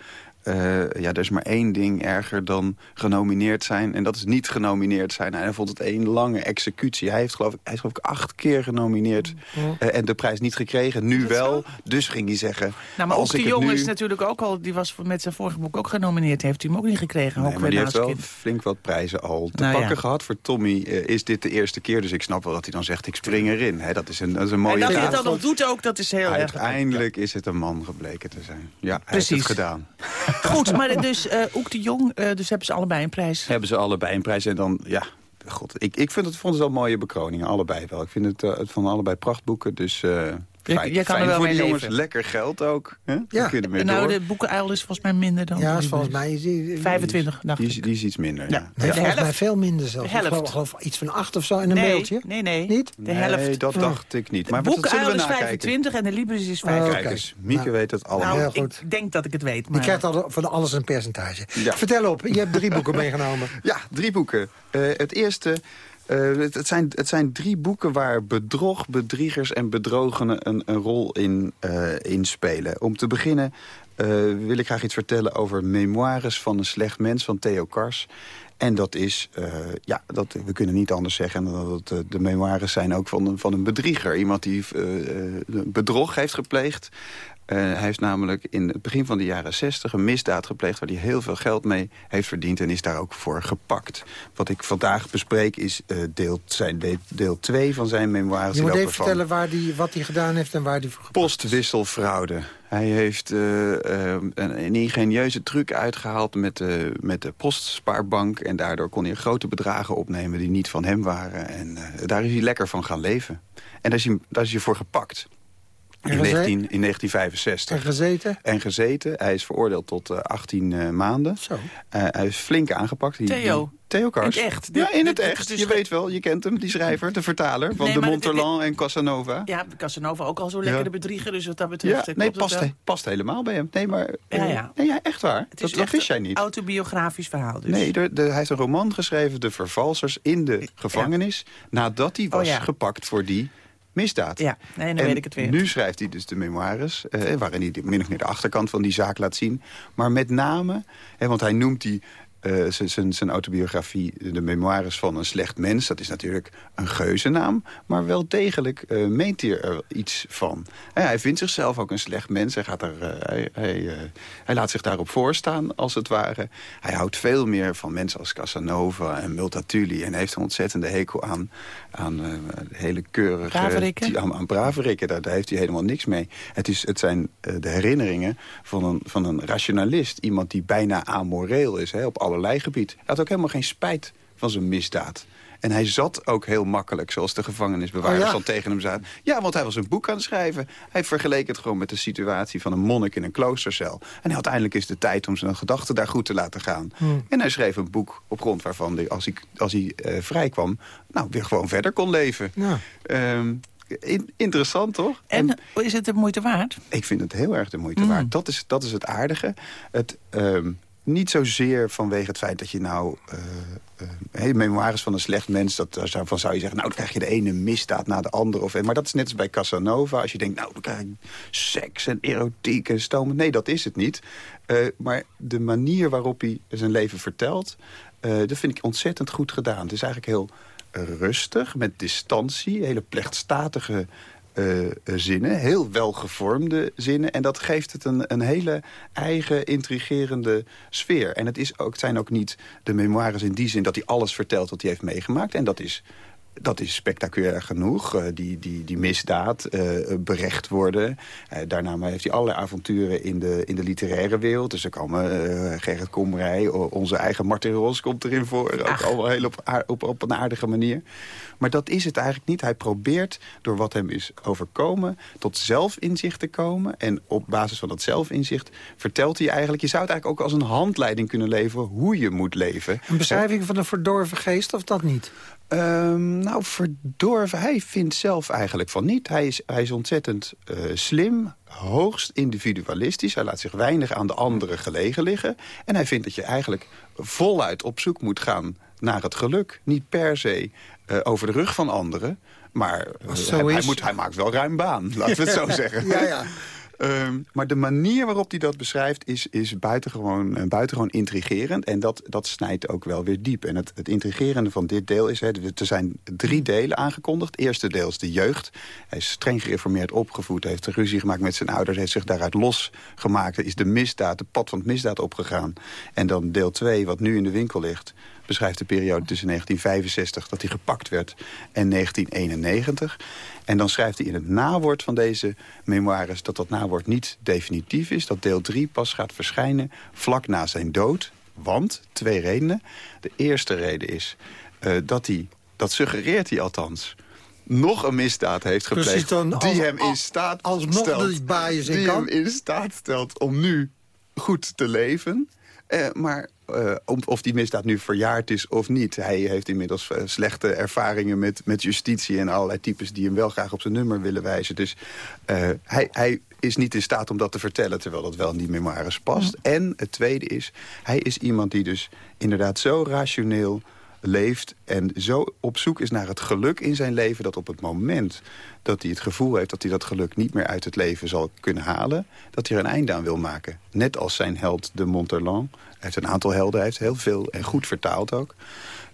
eh, ja, er is maar één ding erger dan genomineerd zijn. En dat is niet genomineerd zijn. Hij vond het één lange executie. Hij, heeft, geloof ik, hij is geloof ik acht keer genomineerd. eh, en de prijs niet gekregen. Nu wel. Dus ging hij zeggen... Nou, maar als ook het jongen nu... is natuurlijk ook al... Die was met zijn vorige boek ook genomineerd. Heeft hij hem ook niet gekregen. Nee, ook maar die heeft wel kind. flink wat prijzen al te Nou ja. pakken gehad. Voor Tommy eh, is dit de eerste keer. Dus ik snap wel dat hij dan zegt, ik spring erin. Dat, is een, dat is een mooie En dat hij het dan nog doet ook, dat is heel erg... Uiteindelijk is het een man gebleken te zijn. Ja, hij Precies. heeft het gedaan. (laughs) (laughs) Goed, maar dus eh Oek de Jong, eh, dus hebben ze allebei een prijs. Hebben ze allebei een prijs. En dan, ja, god. Ik, ik vind het, vond het wel mooie bekroningen. Allebei wel. Ik vind het, eh, het van allebei prachtboeken. Dus fijn, jij kan er wel voor mee jongens. leven. Lekker geld ook. Hè? Ja. Meer nou, door. de boekenuil is volgens mij minder dan... Ja, is volgens is mij... Is die, 25, dacht Die, ik. is- die is iets minder. Ja. Ja. Nee, de volgens mij veel minder zelfs. De helft. Ik geloof, geloof iets van acht of zo in een nee, mailtje. Nee, nee. Niet? De Nee, helft. dat dacht ik niet. Maar de dat zullen boekenuil we is nakijken. 25 en de Libris is Oh, 50. Kijk eens, Mieke Nou. weet het allemaal. Nou, heel goed. ik denk dat ik het weet. Je Maar... krijgt al van alles een percentage. Ja. Vertel op, je hebt drie boeken (laughs) meegenomen. Ja, drie boeken. Eh, het eerste, eh, het, zijn, het zijn drie boeken waar bedrog, bedriegers en bedrogenen een, een rol in, eh, spelen. Om te beginnen eh, wil ik graag iets vertellen over Memoires van een slecht mens van Theo Kars. En dat is, eh, ja, dat, we kunnen niet anders zeggen dan dat het, eh, de memoires zijn ook van een, van een bedrieger. Iemand die eh, bedrog heeft gepleegd. Hij heeft namelijk in het begin van de jaren 60 een misdaad gepleegd... waar hij heel veel geld mee heeft verdiend en is daar ook voor gepakt. Wat ik vandaag bespreek is deel, zijn de- deel 2 van zijn memoires. Je moet even van vertellen waar die, wat hij gedaan heeft en waar hij voor gepakt is. Postwisselfraude. Hij heeft eh, eh, een, een ingenieuze truc uitgehaald met de, met de postspaarbank... en daardoor kon hij grote bedragen opnemen die niet van hem waren. En eh, daar is hij lekker van gaan leven. En daar is hij, daar is hij voor gepakt. In, En geze- 19, in 1965. En gezeten? En gezeten. Hij is veroordeeld tot eh, 18 eh, maanden. Zo. Eh, hij is flink aangepakt. Die- Theo. die- Theo Kars. In het echt? Ja, in het echt. Je weet wel, je kent hem, die schrijver, de vertaler... van Nee, de Monterland en Casanova. Ja, Casanova ook al zo lekker Ja. de bedrieger. Dus wat dat betreft... Ja, eh, nee, past, he- past helemaal bij hem. Nee, maar Ja, eh, ja. Nee, ja, echt waar. Het is Dat, dat wist jij een niet. autobiografisch verhaal dus. Nee, de, de- hij heeft een roman geschreven, De Vervalsers, in de gevangenis... nadat hij was Oh, ja. gepakt voor die misdaad. Ja, nee, dan en weet ik het weer. nu schrijft hij dus de memoires... eh, waarin hij min of meer de achterkant van die zaak laat zien. Maar met name, want hij noemt die... eh, zijn- autobiografie, de memoires van een slecht mens. Dat is natuurlijk een geuzennaam, maar wel degelijk eh, meent hij er iets van. Hij vindt zichzelf ook een slecht mens. Hij, gaat er, hij, hij, hij laat zich daarop voorstaan, als het ware. Hij houdt veel meer van mensen als Casanova en Multatuli... en heeft een ontzettende hekel aan, aan eh, hele keurige... Braverikken? Aan, aan braverikken, daar, daar heeft hij helemaal niks mee. Het, is, het zijn eh, de herinneringen van een, van een rationalist. Iemand die bijna amoreel is hè, op allerlei gebied. Hij had ook helemaal geen spijt van zijn misdaad. En hij zat ook heel makkelijk, zoals de gevangenisbewaarders Oh ja? dan tegen hem zaten. Ja, want hij was een boek aan het schrijven. Hij vergeleek het gewoon met de situatie van een monnik in een kloostercel. En uiteindelijk is de tijd om zijn gedachten daar goed te laten gaan. Hmm. En hij schreef een boek op grond waarvan hij, als hij, als hij eh, vrij kwam... nou, weer gewoon verder kon leven. Ja. Ehm, in- interessant, toch? En is het de moeite waard? Ik vind het heel erg de moeite Mm. waard. Dat is, dat is het aardige. Het, ehm, niet zozeer vanwege het feit dat je nou... Uh, memoires van een slecht mens, dat, daarvan zou je zeggen... nou, dan krijg je de ene misdaad na de andere. Of, maar dat is net als bij Casanova. Als je denkt, nou, dan krijg seks en erotiek en stomen. Nee, dat is het niet. Uh, maar de manier waarop hij zijn leven vertelt... dat vind ik ontzettend goed gedaan. Het is eigenlijk heel rustig, met distantie. Hele plechtstatige uh, zinnen. Heel welgevormde zinnen. En dat geeft het een, een hele eigen, intrigerende sfeer. En het, is ook, het zijn ook niet de memoires in die zin dat hij alles vertelt wat hij heeft meegemaakt. En dat is dat is spectaculair genoeg. Uh, die, die, die misdaad, uh, berecht worden. Uh, daarna heeft hij allerlei avonturen in de, in de literaire wereld. Dus er komen Gerrit Komrij, onze eigen Martin Ros komt erin voor. Ook allemaal heel op, op, op een aardige manier. Maar dat is het eigenlijk niet. Hij probeert door wat hem is overkomen tot zelfinzicht te komen. En op basis van dat zelfinzicht vertelt hij eigenlijk... je zou het eigenlijk ook als een handleiding kunnen leveren hoe je moet leven. Een beschrijving van een verdorven geest of dat niet? Um, nou, verdorven, hij vindt zelf eigenlijk van niet. Hij is, hij is ontzettend uh, slim, hoogst individualistisch. Hij laat zich weinig aan de anderen gelegen liggen. En hij vindt dat je eigenlijk voluit op zoek moet gaan naar het geluk. Niet per se uh, over de rug van anderen. Maar uh, hij, hij, moet, hij maakt wel ruim baan, laten we het zo (laughs) zeggen. ja, ja. Um, maar de manier waarop hij dat beschrijft is, is buitengewoon, uh, buitengewoon intrigerend. En dat, dat snijdt ook wel weer diep. En het, het intrigerende van dit deel is... Er zijn drie delen aangekondigd. Het eerste deel is de jeugd. Hij is streng gereformeerd opgevoed. Heeft ruzie gemaakt met zijn ouders. heeft zich daaruit losgemaakt. is de misdaad, de pad van misdaad opgegaan. En dan deel twee, wat nu in de winkel ligt beschrijft de periode tussen 1965, dat hij gepakt werd, en 1991. En dan schrijft hij in het nawoord van deze memoires... dat dat nawoord niet definitief is. Dat deel 3 pas gaat verschijnen vlak na zijn dood. Want, twee redenen. De eerste reden is uh, dat hij, dat suggereert hij althans nog een misdaad heeft gepleegd... die hem in staat stelt, die hem in staat stelt om nu goed te leven. Uh, maar uh, of die misdaad nu verjaard is of niet. Hij heeft inmiddels uh, slechte ervaringen met, met justitie... en allerlei types die hem wel graag op zijn nummer willen wijzen. Dus uh, hij, hij is niet in staat om dat te vertellen... terwijl dat wel in die memoires past. En het tweede is, hij is iemand die dus inderdaad zo rationeel leeft en zo op zoek is naar het geluk in zijn leven... dat op het moment dat hij het gevoel heeft dat hij dat geluk niet meer uit het leven zal kunnen halen... dat hij er een einde aan wil maken. Net als zijn held de Monterland. Hij heeft een aantal helden, hij heeft heel veel en goed vertaald ook.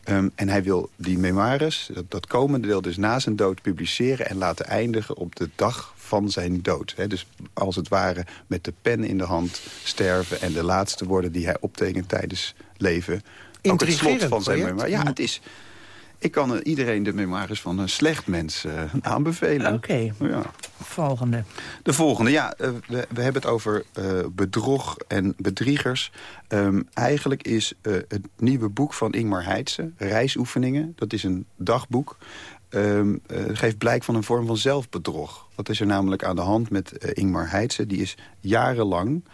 Um, en hij wil die memoires, dat, dat, komende deel dus na zijn dood publiceren... en laten eindigen op de dag van zijn dood. Dus als het ware met de pen in de hand sterven... en de laatste woorden die hij optekent tijdens leven ook het slot van zijn memoir. Ja, het is... Ik kan iedereen de memoires van een slecht mens uh, (laughs) aanbevelen. Oké, okay. ja. volgende. De volgende, ja. Uh, we, we, hebben het over uh, bedrog en bedriegers. Um, eigenlijk is het nieuwe boek van Ingmar Heitse, Reisoefeningen... dat is een dagboek, um, geeft blijk van een vorm van zelfbedrog. Wat is er namelijk aan de hand met Ingmar Heitse? Die is jarenlang,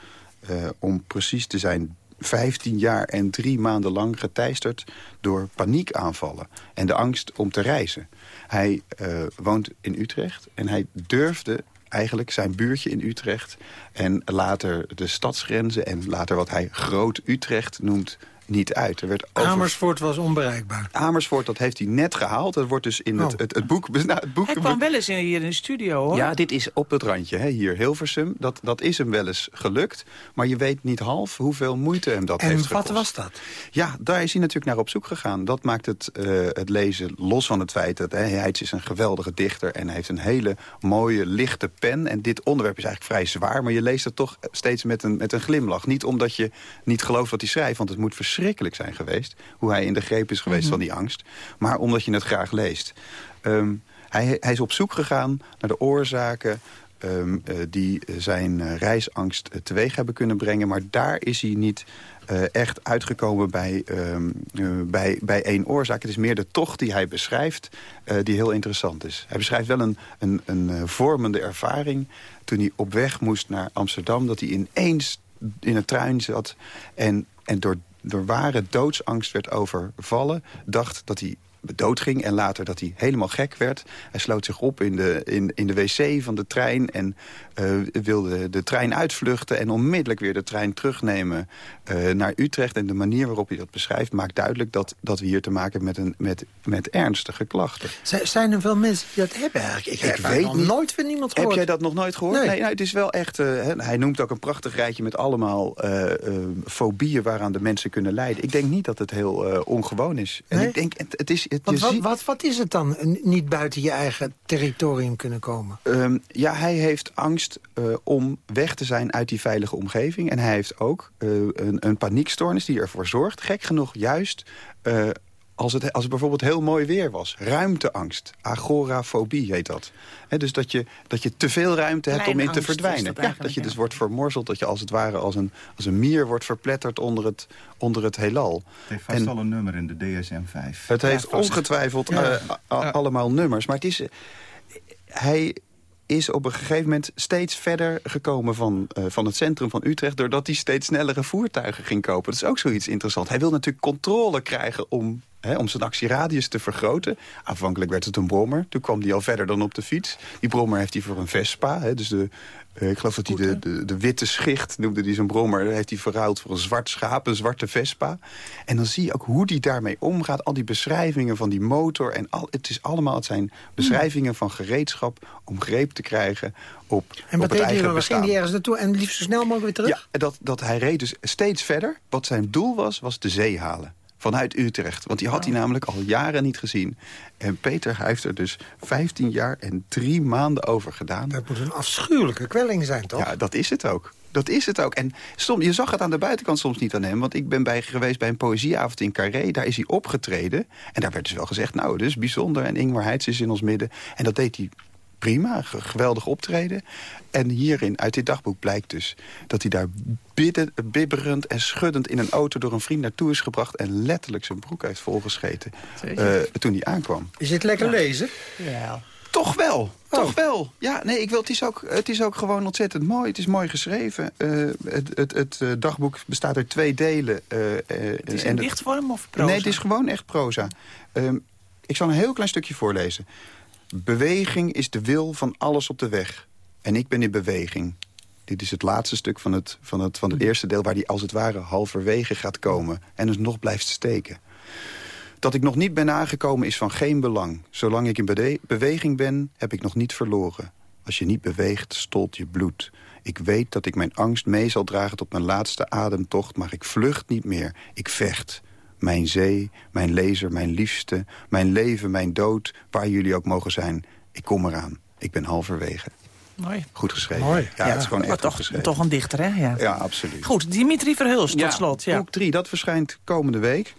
om precies te zijn 15 jaar en drie maanden lang geteisterd door paniekaanvallen en de angst om te reizen. Hij uh, woont in Utrecht en hij durfde eigenlijk zijn buurtje in Utrecht... en later de stadsgrenzen en later wat hij Groot Utrecht noemt niet uit. Er werd over... Amersfoort was onbereikbaar. Amersfoort, dat heeft hij net gehaald. Dat wordt dus in het, oh. het, het, boek... Nou, het boek hij kwam wel eens in, hier in de studio, hoor. Ja, dit is op het randje, hè, hier Hilversum. Dat, dat is hem wel eens gelukt. Maar je weet niet half hoeveel moeite hem dat en heeft gekost. En wat was dat? Ja, daar is hij natuurlijk naar op zoek gegaan. Dat maakt het, uh, het lezen los van het feit dat hij is een geweldige dichter... en hij heeft een hele mooie, lichte pen. En dit onderwerp is eigenlijk vrij zwaar... maar je leest het toch steeds met een, met een glimlach. Niet omdat je niet gelooft wat hij schrijft, want het moet verschrikkelijk verschrikkelijk zijn geweest. Hoe hij in de greep is geweest mhm. van die angst. Maar omdat je het graag leest. Um, hij, hij is op zoek gegaan naar de oorzaken... Um, uh, die zijn uh, reisangst uh, teweeg hebben kunnen brengen. Maar daar is hij niet echt uitgekomen bij, um, bij, bij één oorzaak. Het is meer de tocht die hij beschrijft die heel interessant is. Hij beschrijft wel een, een, een vormende ervaring toen hij op weg moest naar Amsterdam... dat hij ineens in een trein zat en, en door door ware doodsangst werd overvallen... dacht dat hij doodging en later dat hij helemaal gek werd. Hij sloot zich op in de, in, in de wc van de trein en uh, wilde de trein uitvluchten... en onmiddellijk weer de trein terugnemen uh, naar Utrecht. En de manier waarop hij dat beschrijft maakt duidelijk... dat, dat we hier te maken hebben met, een, met, met ernstige klachten. zijn er veel mensen die dat hebben eigenlijk? Ik, ik heb weet nog niet. nooit van niemand gehoord. Heb jij dat nog nooit gehoord? Nee, nee nou, het is wel echt... Uh, hij noemt ook een prachtig rijtje met allemaal fobieën... waaraan de mensen kunnen lijden. Ik denk niet dat het heel ongewoon is. En nee? ik denk, het, het is... Het, wat, wat, wat, wat, is het dan, niet buiten je eigen territorium kunnen komen? Um, ja, hij heeft angst uh, om weg te zijn uit die veilige omgeving. En hij heeft ook uh, een, een paniekstoornis die ervoor zorgt, gek genoeg juist... Uh, als het, als het bijvoorbeeld heel mooi weer was. Ruimteangst. Agorafobie heet dat. He, dus dat je, dat je te veel ruimte hebt om in te verdwijnen. Dat, ja, dat je dus wordt vermorzeld. Dat je als het ware als een, als een mier wordt verpletterd onder het, onder het heelal. Het heeft vast en, al een nummer in de DSM-5. Het heeft ongetwijfeld ja. uh, allemaal nummers. Maar het is... hij is op een gegeven moment steeds verder gekomen van, uh, van het centrum van Utrecht... doordat hij steeds snellere voertuigen ging kopen. Dat is ook zoiets interessants. Hij wil natuurlijk controle krijgen om, hè, om zijn actieradius te vergroten. Aanvankelijk werd het een brommer. Toen kwam hij al verder dan op de fiets. Die brommer heeft hij voor een Vespa. Hè, dus de, uh, ik geloof dat hij de, de, de, witte schicht noemde hij zijn brommer. Dat heeft hij verruild voor een zwart schaap, een zwarte Vespa. En dan zie je ook hoe hij daarmee omgaat. Al die beschrijvingen van die motor. En al, het is allemaal, het zijn beschrijvingen van gereedschap om greep te krijgen op En wat op deed hij dan? Ging hij ergens naartoe en liefst zo snel mogelijk weer terug? Ja, dat, dat hij reed dus steeds verder. Wat zijn doel was, was de zee halen vanuit Utrecht. Want die had hij namelijk al jaren niet gezien. En Peter heeft er dus 15 jaar en drie maanden over gedaan. Dat moet een afschuwelijke kwelling zijn, toch? Ja, dat is het ook. Dat is het ook. En soms, je zag het aan de buitenkant soms niet aan hem. Want ik ben bij geweest bij een poëzieavond in Carré. Daar is hij opgetreden. En daar werd dus wel gezegd, nou, dus bijzonder. En Ingmar Heitz is in ons midden. En dat deed hij prima, geweldig optreden. En hierin, uit dit dagboek, blijkt dus dat hij daar bidden, bibberend en schuddend... in een auto door een vriend naartoe is gebracht... en letterlijk zijn broek heeft volgescheten uh, toen hij aankwam. Is het lekker ja. lezen? Ja. Toch wel, oh. toch wel. Ja, nee, ik wil, het, is ook, het is ook gewoon ontzettend mooi. Het is mooi geschreven. Uh, het het, het uh, dagboek bestaat uit twee delen. Uh, het is in dichtvorm of proza? Nee, het is gewoon echt proza. Um, ik zal een heel klein stukje voorlezen. Beweging is de wil van alles op de weg. En ik ben in beweging. Dit is het laatste stuk van het, van het, van het eerste deel... waar die als het ware halverwege gaat komen en dus nog blijft steken. Dat ik nog niet ben aangekomen is van geen belang. Zolang ik in beweging ben, heb ik nog niet verloren. Als je niet beweegt, stolt je bloed. Ik weet dat ik mijn angst mee zal dragen tot mijn laatste ademtocht... maar ik vlucht niet meer, ik vecht. Mijn zee, mijn lezer, mijn liefste, mijn leven, mijn dood... waar jullie ook mogen zijn, ik kom eraan. Ik ben halverwege. Mooi. Goed geschreven. Mooi. Ja, ja, het is gewoon echt toch, geschreven. toch een dichter, hè? Ja, ja absoluut. Goed, Dimitri Verhulst, tot ja, slot. Ja. Boek 3, dat verschijnt komende week.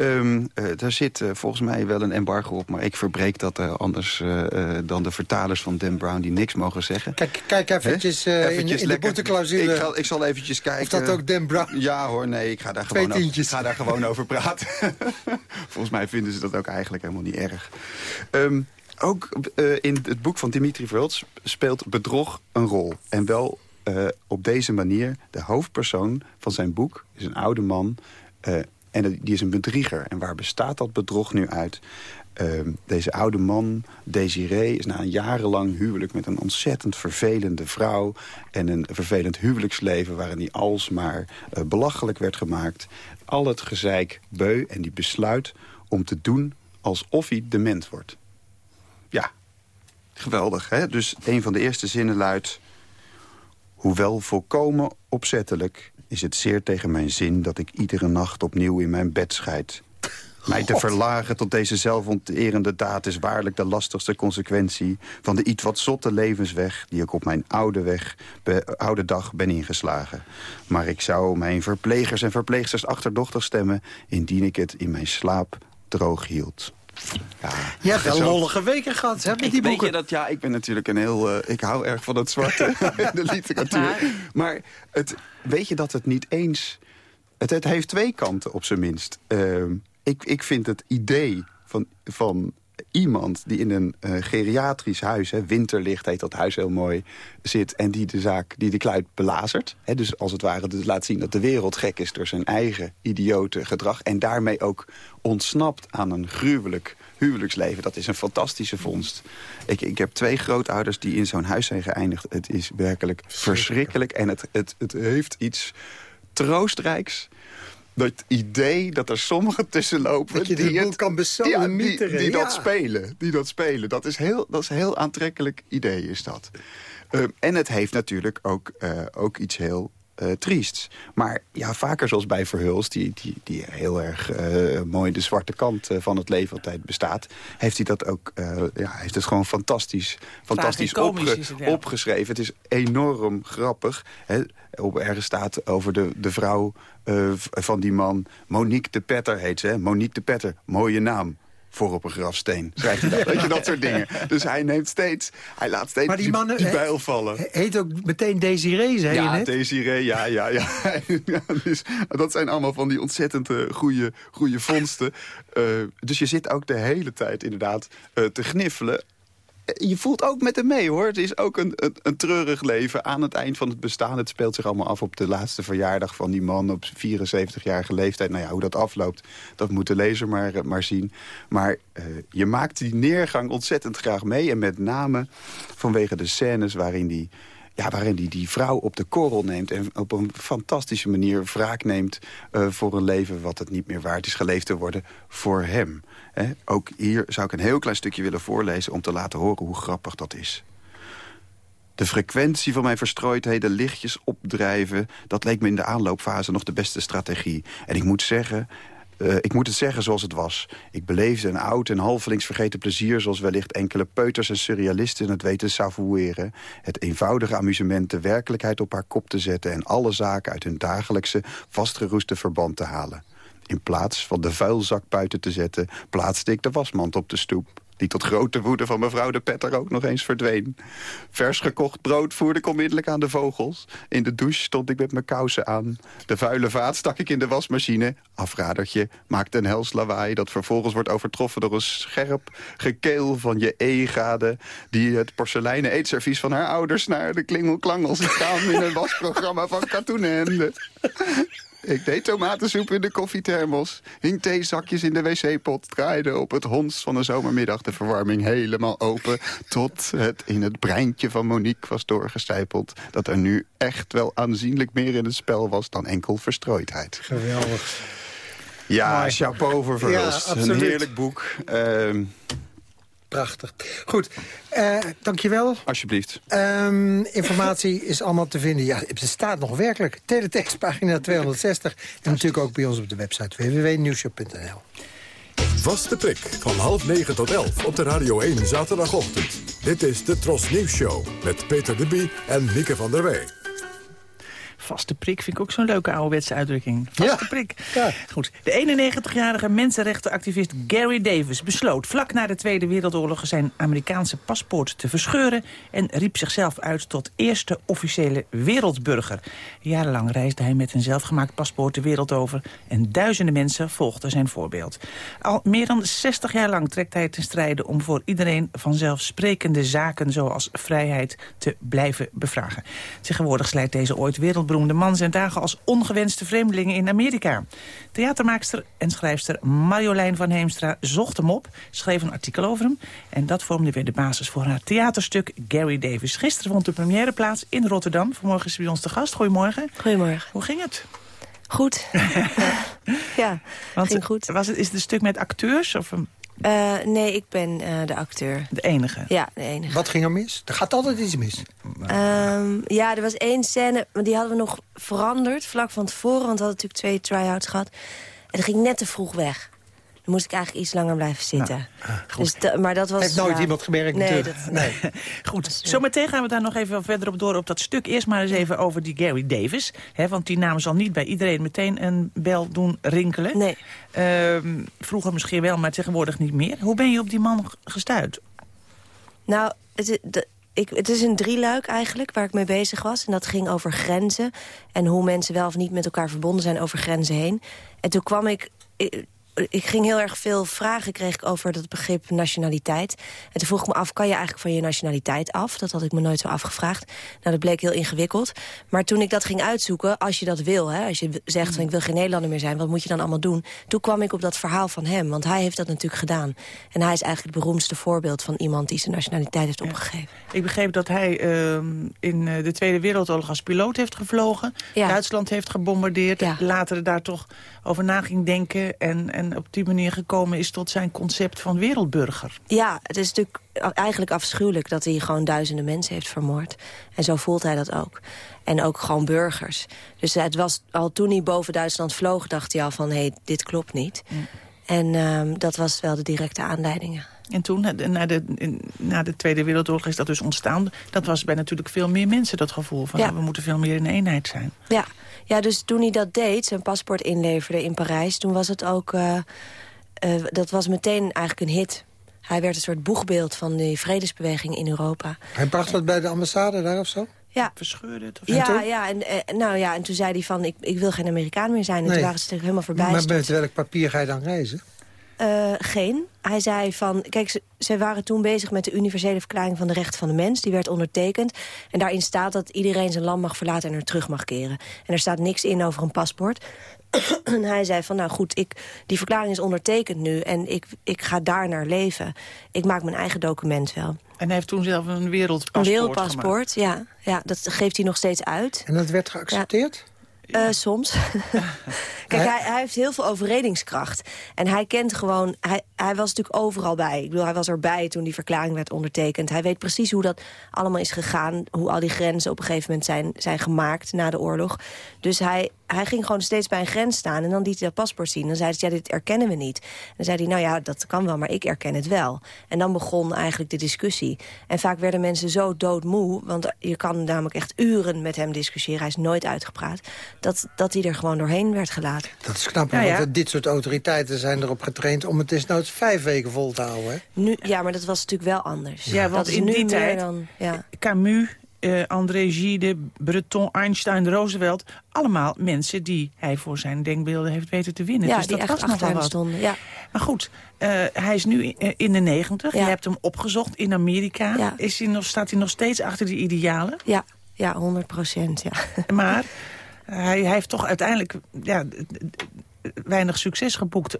Um, uh, daar zit uh, volgens mij wel een embargo op, maar ik verbreek dat uh, anders dan de vertalers van Dan Brown die niks mogen zeggen. Kijk, kijk eventjes, eventjes in, in de boeteclausule. Ik, ik zal eventjes kijken. Of dat ook Dan Brown? Ja hoor, nee, ik ga daar, gewoon over, ik ga daar gewoon over praten. (laughs) volgens mij vinden ze dat ook eigenlijk helemaal niet erg. Um, ook in het boek van Dimitri Verhulst speelt bedrog een rol. En wel op deze manier, de hoofdpersoon van zijn boek is een oude man... En die is een bedrieger. En waar bestaat dat bedrog nu uit? Uh, deze oude man, Desiree, is na een jarenlang huwelijk... met een ontzettend vervelende vrouw... en een vervelend huwelijksleven... waarin hij alsmaar uh, belachelijk werd gemaakt. Al het gezeik beu en die besluit om te doen alsof hij dement wordt. Ja, geweldig, hè? Dus een van de eerste zinnen luidt... Hoewel volkomen opzettelijk is het zeer tegen mijn zin... dat ik iedere nacht opnieuw in mijn bed scheid. Mij te verlagen tot deze zelfonterende daad... is waarlijk de lastigste consequentie van de iets wat zotte levensweg... die ik op mijn oude, weg, be, oude dag ben ingeslagen. Maar ik zou mijn verplegers en verpleegsters achterdochtig stemmen... indien ik het in mijn slaap droog hield. Ja, je hebt wel lollige weken gehad, hè, met die boeken. Weet je dat, ja, ik ben natuurlijk een heel... Uh, ik hou erg van het zwarte in (laughs) (laughs) de literatuur. Maar het, weet je dat het niet eens... Het, het heeft twee kanten, op zijn minst. Uh, ik, ik vind het idee van, van iemand die in een uh, geriatrisch huis, hè, winterlicht heet dat huis heel mooi, zit en die de zaak, die de kluit belazert. Hè, dus als het ware dus laat zien dat de wereld gek is door zijn eigen idiote gedrag. En daarmee ook ontsnapt aan een gruwelijk huwelijksleven. Dat is een fantastische vondst. Ik, ik heb twee grootouders die in zo'n huis zijn geëindigd. Het is werkelijk verschrikkelijk. En het, het, het heeft iets troostrijks dat idee dat er sommigen tussen lopen... Dat je die het, kan ja, die, die dat spelen. Die dat spelen. Dat is heel, dat is een heel aantrekkelijk idee, is dat. Um, en het heeft natuurlijk ook, uh, ook iets heel uh, triest. Maar ja, vaker zoals bij Verhulst, die, die, die heel erg uh, mooi de zwarte kant uh, van het leven altijd bestaat... heeft hij dat ook, ja, heeft het gewoon fantastisch, fantastisch opge het, ja. opgeschreven. Het is enorm grappig. Hè? Op ergens staat over de, de vrouw van die man, Monique de Petter heet ze. Hè? Monique de Petter, mooie naam voor op een grafsteen. Schrijft hij dat, weet je, dat soort dingen. Dus hij neemt steeds, hij laat steeds maar die, mannen, die bijl vallen. Heet ook meteen Desiree, zei ja, je net? Desiree, ja, ja, ja. (laughs) ja dus, dat zijn allemaal van die ontzettend uh, goede, goede vondsten. Uh, dus je zit ook de hele tijd inderdaad uh, te gniffelen je voelt ook met hem mee, hoor. Het is ook een, een, een, treurig leven aan het eind van het bestaan. Het speelt zich allemaal af op de laatste verjaardag van die man... op 74-jarige leeftijd. Nou ja, hoe dat afloopt, dat moet de lezer maar, maar zien. Maar uh, je maakt die neergang ontzettend graag mee. En met name vanwege de scènes waarin die ja, waarin hij die, vrouw op de korrel neemt... en op een fantastische manier wraak neemt uh, voor een leven... wat het niet meer waard is geleefd te worden voor hem. He, ook hier zou ik een heel klein stukje willen voorlezen... om te laten horen hoe grappig dat is. De frequentie van mijn verstrooidheden lichtjes opdrijven... dat leek me in de aanloopfase nog de beste strategie. En ik moet zeggen, uh, ik moet het zeggen zoals het was. Ik beleefde een oud en halvelings vergeten plezier... zoals wellicht enkele peuters en surrealisten het weten savoueren. Het eenvoudige amusement de werkelijkheid op haar kop te zetten... en alle zaken uit hun dagelijkse, vastgeroeste verband te halen. In plaats van de vuilzak buiten te zetten... plaatste ik de wasmand op de stoep die tot grote woede van mevrouw de Petter ook nog eens verdween. Vers gekocht brood voerde ik onmiddellijk aan de vogels. In de douche stond ik met mijn kousen aan. De vuile vaat stak ik in de wasmachine. Afradertje maakte een hels lawaai... dat vervolgens wordt overtroffen door een scherp gekeel van je e-gade... die het porseleinen eetservies van haar ouders... naar de klingelklangel ziet (laughs) gaan in een wasprogramma van katoenen ik deed tomatensoep in de koffiethermos. Hing theezakjes in de wc-pot. Draaide op het honds van de zomermiddag de verwarming helemaal open. Tot het in het breintje van Monique was doorgestijpeld. Dat er nu echt wel aanzienlijk meer in het spel was dan enkel verstrooidheid. Geweldig. Ja, Mooi. chapeau voor Verhulst. Ja, een heerlijk boek. Uh, Prachtig. Goed, uh, dankjewel. Alsjeblieft. Um, informatie is allemaal te vinden. Ja, het staat nog werkelijk. Teletextpagina 260. En natuurlijk ook bij ons op de website www.nieuwshop.nl. Vaste prik van half negen tot elf op de Radio 1 zaterdagochtend. Dit is de Tros Nieuws Show met Peter de Bie en Mieke van der Wey. Vaste prik vind ik ook zo'n leuke ouderwetse uitdrukking. Vaste ja. prik. Ja. Goed. De 91-jarige mensenrechtenactivist Gary Davis besloot vlak na de Tweede Wereldoorlog zijn Amerikaanse paspoort te verscheuren en riep zichzelf uit tot eerste officiële wereldburger. Jarenlang reisde hij met een zelfgemaakt paspoort de wereld over en duizenden mensen volgden zijn voorbeeld. Al meer dan 60 jaar lang trekt hij ten strijde om voor iedereen vanzelfsprekende zaken zoals vrijheid te blijven bevragen. Tegenwoordig slijt deze ooit wereldberoemd de man zijn dagen als ongewenste vreemdelingen in Amerika. Theatermaakster en schrijfster Marjolein van Heemstra zocht hem op, schreef een artikel over hem... en dat vormde weer de basis voor haar theaterstuk Gary Davis. Gisteren vond de première plaats in Rotterdam. Vanmorgen is hij bij ons te gast. Goedemorgen. Goedemorgen. Hoe ging het? Goed. (laughs) ja, Want, ging goed. Was het, is het een stuk met acteurs? Of een... Uh, nee, ik ben uh, de acteur. De enige? Ja, de enige. Wat ging er mis? Er gaat altijd iets mis. Um, ja, er was één scène, maar die hadden we nog veranderd vlak van tevoren. Want we hadden natuurlijk twee try-outs gehad. En dat ging net te vroeg weg. Dan moest ik eigenlijk iets langer blijven zitten. Nou, dus de, maar dat was... Heeft nooit iemand gemerkt nee, dat, nee. (laughs) goed, zometeen gaan we daar nog even verder op door op dat stuk. Eerst maar eens even over die Gary Davis. Hè, want die naam zal niet bij iedereen meteen een bel doen rinkelen. Nee. Uh, vroeger misschien wel, maar tegenwoordig niet meer. Hoe ben je op die man gestuurd? Nou, het, de, ik, het is een drieluik eigenlijk waar ik mee bezig was. En dat ging over grenzen. En hoe mensen wel of niet met elkaar verbonden zijn over grenzen heen. En toen kwam ik ik ging heel erg veel vragen kreeg ik over dat begrip nationaliteit. En toen vroeg ik me af, kan je eigenlijk van je nationaliteit af? Dat had ik me nooit zo afgevraagd. Nou, dat bleek heel ingewikkeld. Maar toen ik dat ging uitzoeken, als je dat wil... Hè, als je zegt, van, ik wil geen Nederlander meer zijn... wat moet je dan allemaal doen? Toen kwam ik op dat verhaal van hem, want hij heeft dat natuurlijk gedaan. En hij is eigenlijk het beroemdste voorbeeld van iemand... die zijn nationaliteit heeft opgegeven. Ik begreep dat hij uh, in eh, de Tweede Wereldoorlog als piloot heeft gevlogen. Duitsland heeft gebombardeerd. Later daar toch over na ging denken. En, en op die manier gekomen is tot zijn concept van wereldburger. Ja, het is natuurlijk eigenlijk afschuwelijk dat hij gewoon duizenden mensen heeft vermoord. En zo voelt hij dat ook. En ook gewoon burgers. Dus het was al toen hij boven Duitsland vloog, dacht hij al van... hé, hey, dit klopt niet. En um, dat was wel de directe aanleidingen. En toen, na de, na de Tweede Wereldoorlog, is dat dus ontstaan. Dat was bij natuurlijk veel meer mensen, dat gevoel van... Ja. we moeten veel meer in eenheid zijn. Ja. Ja, dus toen hij dat deed, zijn paspoort inleverde in Parijs... toen was het ook... Uh, uh, dat was meteen eigenlijk een hit. Hij werd een soort boegbeeld van de vredesbeweging in Europa. Hij bracht dat bij de ambassade daar of zo? Ja. Verscheurde het? Of ja, ja en, en, nou ja, en toen zei hij van, ik, ik wil geen Amerikaan meer zijn. En toen waren ze er helemaal voorbij. Maar met welk papier ga je dan reizen? Uh, geen. Hij zei van... Kijk, ze, ze, waren toen bezig met de universele verklaring van de rechten van de mens. Die werd ondertekend. En daarin staat dat iedereen zijn land mag verlaten en er terug mag keren. En er staat niks in over een paspoort. (clears throat) en hij zei van, nou goed, ik, die verklaring is ondertekend nu... en ik, ik ga daar naar leven. Ik maak mijn eigen document wel. En hij heeft toen zelf een wereldpaspoort Een wereldpaspoort, ja, ja. Dat geeft hij nog steeds uit. En dat werd geaccepteerd? Uh, soms. (laughs) Kijk, hij, hij, heeft heel veel overredingskracht. En hij kent gewoon... Hij, hij was natuurlijk overal bij. Ik bedoel, hij was erbij toen die verklaring werd ondertekend. Hij weet precies hoe dat allemaal is gegaan. Hoe al die grenzen op een gegeven moment zijn, zijn gemaakt na de oorlog. Dus hij, hij ging gewoon steeds bij een grens staan. En dan liet hij dat paspoort zien. Dan zei hij, ja, dit erkennen we niet. En dan zei hij, nou ja, dat kan wel, maar ik erken het wel. En dan begon eigenlijk de discussie. En vaak werden mensen zo doodmoe... want je kan namelijk echt uren met hem discussiëren. Hij is nooit uitgepraat. Dat, dat hij er gewoon doorheen werd gelaten. Dat is knap, ja, want dit soort autoriteiten zijn erop getraind... om het desnoods vijf weken vol te houden. Hè? Nu, ja, maar dat was natuurlijk wel anders. Ja, want in die tijd, dan, ja. Camus uh, André Gide, Breton, Einstein, Roosevelt... allemaal mensen die hij voor zijn denkbeelden heeft weten te winnen. Ja, dus die dat echt was nog wel wat. Stonden, ja. Maar goed, uh, hij is nu in de negentig. Je hebt hem opgezocht in Amerika. Is hij nog, staat hij nog steeds achter die idealen? Ja, ja 100 procent, ja. (laughs) Maar hij, hij heeft toch uiteindelijk ja, weinig succes geboekt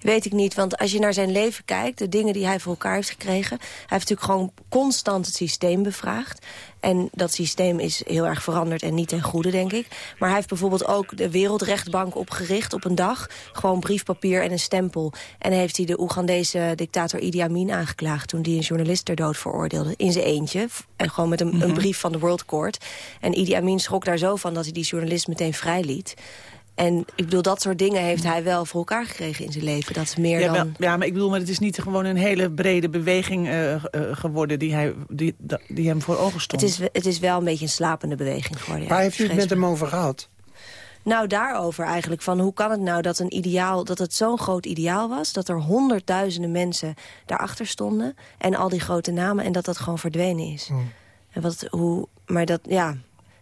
Weet ik niet, want als je naar zijn leven kijkt... de dingen die hij voor elkaar heeft gekregen... hij heeft natuurlijk gewoon constant het systeem bevraagd. En dat systeem is heel erg veranderd en niet ten goede, denk ik. Maar hij heeft bijvoorbeeld ook de Wereldrechtbank opgericht op een dag. Gewoon briefpapier en een stempel. En heeft hij de Oegandese dictator Idi Amin aangeklaagd... toen die een journalist ter dood veroordeelde, in zijn eentje. En gewoon met een, een Mhm. brief van de World Court. En Idi Amin schrok daar zo van dat hij die journalist meteen vrijliet. En ik bedoel, dat soort dingen heeft hij wel voor elkaar gekregen in zijn leven. Dat is meer ja, dan... wel, ja, maar ik bedoel, maar het is niet gewoon een hele brede beweging uh, uh, geworden die, hij, die, die hem voor ogen stond. Het is, het is wel een beetje een slapende beweging geworden. Waar ja, heeft u het met hem over gehad? Nou, daarover eigenlijk. Van hoe kan het nou dat een ideaal, dat het zo'n groot ideaal was... dat er honderdduizenden mensen daarachter stonden... en al die grote namen, en dat dat gewoon verdwenen is. Hmm. En wat, hoe, maar dat, ja,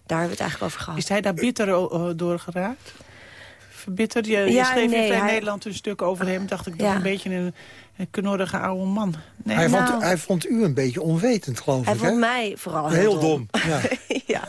daar hebben we het eigenlijk over gehad. Is hij daar bitter uh, door geraakt? Verbitterd? Je, je Ja, schreef nee, in Vrij hij- Nederland een stuk over hem. Dacht ik, toch Ja. een beetje een, een knorrige oude man. Nee, hij, nou- vond, hij vond u een beetje onwetend, geloof Hij ik, vond hè? mij vooral heel, Heel dom, ja. (laughs) ja.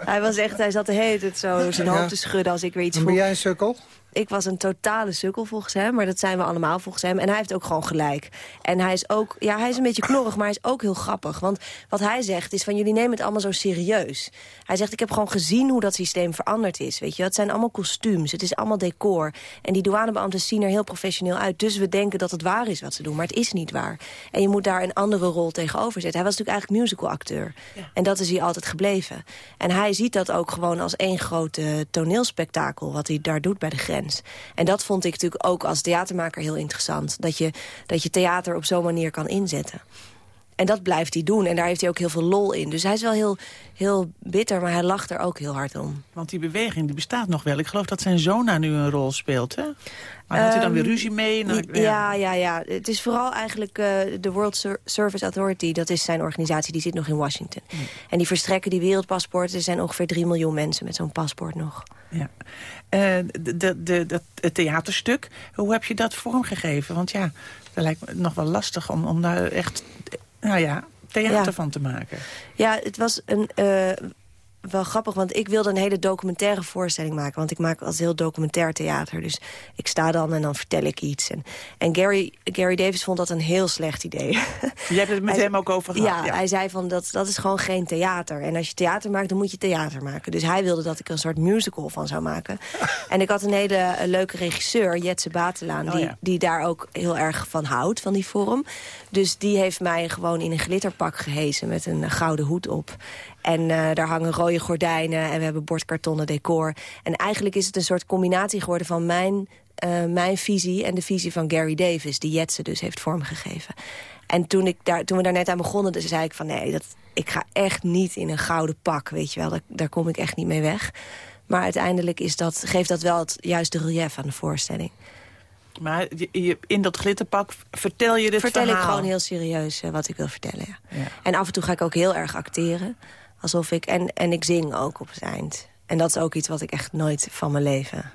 Hij was echt, hij zat de hele tijd zo zijn Ja. hoofd te schudden als ik weer iets En ben vroeg. jij een sukkel? Ik was een totale sukkel volgens hem, maar dat zijn we allemaal volgens hem. En hij heeft ook gewoon gelijk. En hij is ook, ja, hij is een beetje knorrig, maar hij is ook heel grappig. Want wat hij zegt is van, jullie nemen het allemaal zo serieus. Hij zegt, ik heb gewoon gezien hoe dat systeem veranderd is. Weet je, het zijn allemaal kostuums, het is allemaal decor. En die douanebeambten zien er heel professioneel uit. Dus we denken dat het waar is wat ze doen, maar het is niet waar. En je moet daar een andere rol tegenover zetten. Hij was natuurlijk eigenlijk musicalacteur. En dat is hij altijd gebleven. En hij ziet dat ook gewoon als één groot eh, toneelspektakel... wat hij daar doet bij de grens. En dat vond ik natuurlijk ook als theatermaker heel interessant. Dat je, dat je theater op zo'n manier kan inzetten. En dat blijft hij doen. En daar heeft hij ook heel veel lol in. Dus hij is wel heel, heel bitter, maar hij lacht er ook heel hard om. Want die beweging die bestaat nog wel. Ik geloof dat zijn zoon daar nu een rol speelt, hè? Maar had hij dan weer Ehm, ruzie mee? Nou, Ja, ja, ja, ja. Het is vooral eigenlijk eh, de World Ser- Service Authority. Dat is zijn organisatie, die zit nog in Washington. En die verstrekken die wereldpaspoorten. Er zijn ongeveer 3 miljoen mensen met zo'n paspoort nog. Ja. Uh, de, de, de, dat, het theaterstuk, hoe heb je dat vormgegeven? Want ja, dat lijkt me nog wel lastig om, om daar echt nou ja, theater van te maken. Ja, het was een... Uh, wel grappig, want ik wilde een hele documentaire voorstelling maken. Want ik maak als heel documentair theater. Dus ik sta dan en dan vertel ik iets. En, en Gary, Gary Davis vond dat een heel slecht idee. (laughs) Je hebt het met hem ook over gehad. Ja, hij zei van dat, dat is gewoon geen theater. En als je theater maakt, dan moet je theater maken. Dus hij wilde dat ik een soort musical van zou maken. (laughs) en ik had een hele leuke regisseur, Jetse Batelaan... Oh, die, die daar ook heel erg van houdt, van die vorm. Dus die heeft mij gewoon in een glitterpak gehezen... met een gouden hoed op. En uh, daar hangen rode gordijnen en we hebben bordkartonnen decor. En eigenlijk is het een soort combinatie geworden van mijn, uh, mijn visie... en de visie van Gary Davis, die Jetsen dus heeft vormgegeven. En toen, ik daar, toen we daar net aan begonnen, dus zei ik van... nee, dat, ik ga echt niet in een gouden pak, weet je wel. Daar, daar kom ik echt niet mee weg. Maar uiteindelijk is dat, geeft dat wel het juiste relief aan de voorstelling. Maar je, in dat glitterpak vertel je dit vertel verhaal? Vertel ik gewoon heel serieus uh, wat ik wil vertellen, ja. ja. En af en toe ga ik ook heel erg acteren. Alsof ik, en, en ik zing ook op het eind. En dat is ook iets wat ik echt nooit van mijn leven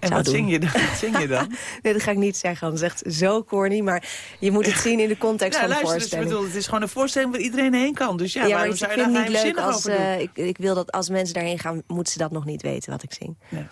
en wat zing, je dan? wat zing je dan? (laughs) nee, dat ga ik niet zeggen, dat is echt zo corny. Maar je moet het zien in de context van de luister, voorstelling. Dus, bedoel, het is gewoon een voorstelling waar iedereen heen kan. Dus ja, ja waarom zou je daar niet leuk als, uh, ik, ik, wil dat als mensen daarheen gaan, moeten ze dat nog niet weten wat ik zing. Ja.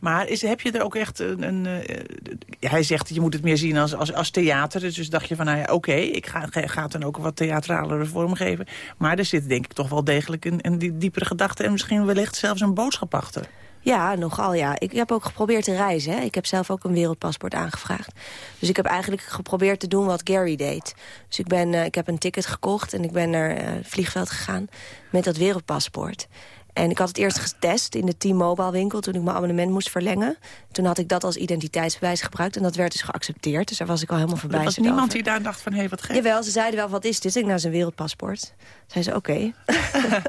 Maar is, heb je er ook echt een... een uh, hij zegt, je moet het meer zien als, als, als theater. Dus dacht je van, nou ja, oké, ik ga, ga het dan ook wat theatralere vorm geven. Maar er zit denk ik toch wel degelijk een, een diepere gedachte... en misschien wellicht zelfs een boodschap achter. Ja, nogal ja. Ik heb ook geprobeerd te reizen. Hè. Ik heb zelf ook een wereldpaspoort aangevraagd. Dus ik heb eigenlijk geprobeerd te doen wat Gary deed. Dus ik, ben, uh, ik heb een ticket gekocht en ik ben naar uh, het vliegveld gegaan met dat wereldpaspoort. En ik had het eerst getest in de T-Mobile winkel toen ik mijn abonnement moest verlengen. Toen had ik dat als identiteitsbewijs gebruikt en dat werd dus geaccepteerd. Dus daar was ik al helemaal voorbij. Er was niemand die daar dacht van, hé, hey, wat gek. Jawel, ze zeiden wel, wat is dit? Ik nou zijn wereldpaspoort. Zei ze, oké. Okay. (laughs)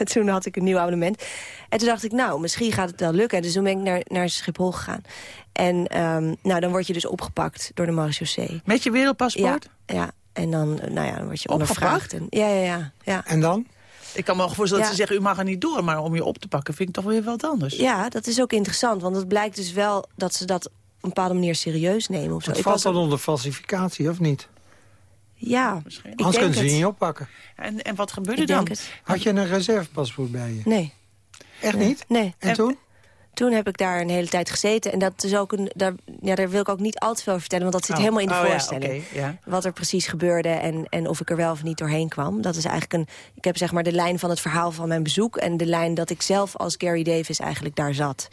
en (laughs) toen had ik een nieuw abonnement. En toen dacht ik, nou, misschien gaat het wel lukken. Dus toen ben ik naar, naar Schiphol gegaan. En um, nou, dan word je dus opgepakt door de marechaussee. Met je wereldpaspoort? Ja, ja. En dan, nou ja, dan word je ondervraagd. En, ja, ja, ja, ja. En dan? Ik kan me wel voorstellen ja. dat ze zeggen, u mag er niet door. Maar om je op te pakken vind ik toch weer wat anders. Ja, dat is ook interessant. Want het blijkt dus wel dat ze dat op een bepaalde manier serieus nemen. Of zo. Het valt dan onder falsificatie, of niet? Ja, Misschien. Anders kunnen ze je niet oppakken. En, en wat gebeurde ik dan? Had je een reservepaspoort bij je? Nee. Echt niet? Nee. En, en toen? Toen heb ik daar een hele tijd gezeten. En dat is ook een, daar, ja, daar wil ik ook niet al te veel over vertellen. Want dat zit oh. helemaal in de oh, voorstelling. Ja, okay, ja. Wat er precies gebeurde en, en of ik er wel of niet doorheen kwam. Dat is eigenlijk een. Ik heb zeg maar de lijn van het verhaal van mijn bezoek. En de lijn dat ik zelf als Gary Davis eigenlijk daar zat.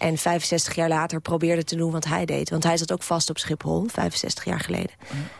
En 65 jaar later probeerde te doen wat hij deed. Want hij zat ook vast op Schiphol, 65 jaar geleden.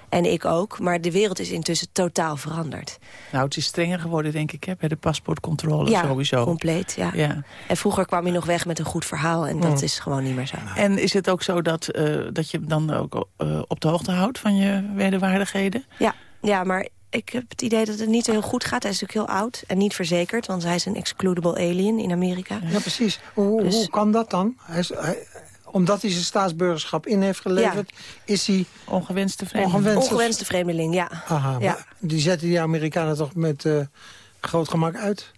En ik ook. Maar de wereld is intussen totaal veranderd. Nou, het is strenger geworden, denk ik, hè, bij de paspoortcontrole ja, sowieso. compleet, ja. ja. En vroeger kwam je nog weg met een goed verhaal. En dat is gewoon niet meer zo. En is het ook zo dat, uh, dat je dan ook uh, op de hoogte houdt van je wederwaardigheden? Ja, ja maar ik heb het idee dat het niet heel goed gaat. Hij is natuurlijk heel oud en niet verzekerd. Want hij is een excludable alien in Amerika. Ja, precies. Hoe, dus... hoe kan dat dan? Hij is, hij, omdat hij zijn staatsburgerschap in heeft geleverd... Ja. is hij... Ongewenste vreemdeling. Ongewenste, Ongewenste vreemdeling, ja. Aha, ja. die zetten die Amerikanen toch met uh, groot gemak uit?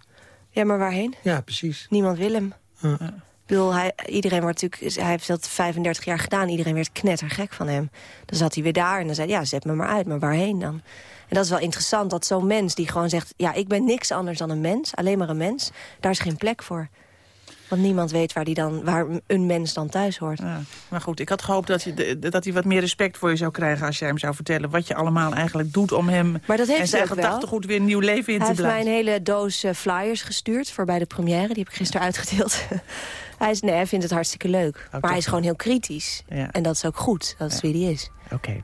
Ja, maar waarheen? Ja, precies. Niemand wil hem. Ja. Ik bedoel, hij, iedereen wordt natuurlijk, hij heeft dat 35 jaar gedaan. Iedereen werd knettergek van hem. Dan zat hij weer daar en dan zei hij, ja, zet me maar uit. Maar waarheen dan? En dat is wel interessant, dat zo'n mens die gewoon zegt... ja, ik ben niks anders dan een mens, alleen maar een mens. Daar is geen plek voor. Want niemand weet waar, die dan, waar een mens dan thuis hoort. Ja, maar goed, ik had gehoopt dat, je, dat hij wat meer respect voor je zou krijgen... als jij hem zou vertellen wat je allemaal eigenlijk doet om hem... Maar dat heeft en zijn gedachtegoed weer een nieuw leven in hij te blazen. Hij heeft mij een hele doos uh, flyers gestuurd voor bij de première. Die heb ik gisteren uitgedeeld. Hij, is, nee, hij vindt het hartstikke leuk. Oh, maar hij is gewoon heel kritisch. Ja. En dat is ook goed. Dat is ja. wie hij is. Oké. Okay.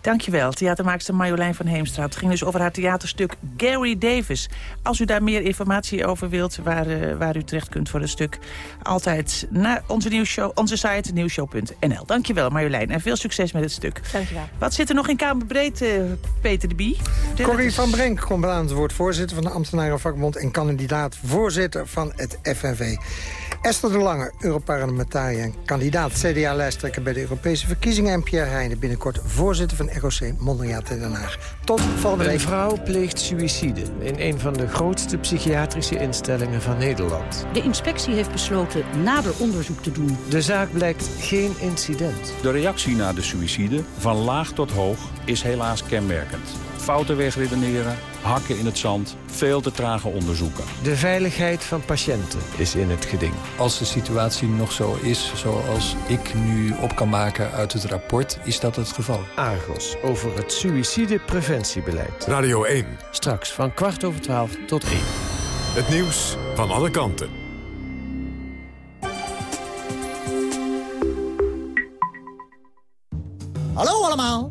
Dankjewel, theatermaakster Marjolein van Heemstraat. Het ging dus over haar theaterstuk Gary Davis. Als u daar meer informatie over wilt, waar, uh, waar u terecht kunt voor het stuk... altijd naar onze, nieuwsshow, onze site nieuwshow.nl. Dankjewel Marjolein en veel succes met het stuk. Dankjewel. Wat zit er nog in Kamerbreed, uh, Peter de Bie? Corrie van Brenk komt aan het woord voorzitter van de Ambtenarenvakbond... en kandidaat voorzitter van het FNV. Esther de Lange, Europarlementariër en kandidaat CDA-lijsttrekker bij de Europese verkiezingen. En Pierre Heijnen, binnenkort voorzitter van ROC Mondriaat in Den Haag. Tot volgende week. Een vrouw pleegt suïcide in een van de grootste psychiatrische instellingen van Nederland. De inspectie heeft besloten nader onderzoek te doen. De zaak blijkt geen incident. De reactie na de suïcide, van laag tot hoog, is helaas kenmerkend. Fouten wegredeneren, hakken in het zand, veel te trage onderzoeken. De veiligheid van patiënten is in het geding. Als de situatie nog zo is zoals ik nu op kan maken uit het rapport, is dat het geval. Argos over het suïcidepreventiebeleid. Radio 1. Straks van kwart over twaalf tot één. Het nieuws van alle kanten. Hallo allemaal.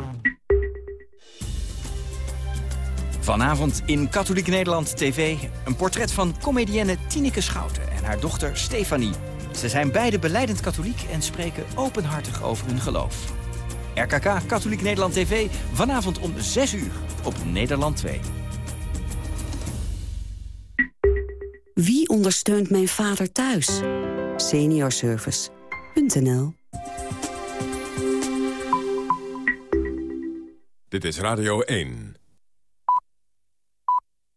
Vanavond in Katholiek Nederland TV een portret van comedienne Tineke Schouten en haar dochter Stefanie. Ze zijn beide beleidend katholiek en spreken openhartig over hun geloof. RKK Katholiek Nederland TV vanavond om 6 uur op Nederland 2. Wie ondersteunt mijn vader thuis? Seniorservice.nl Dit is Radio 1.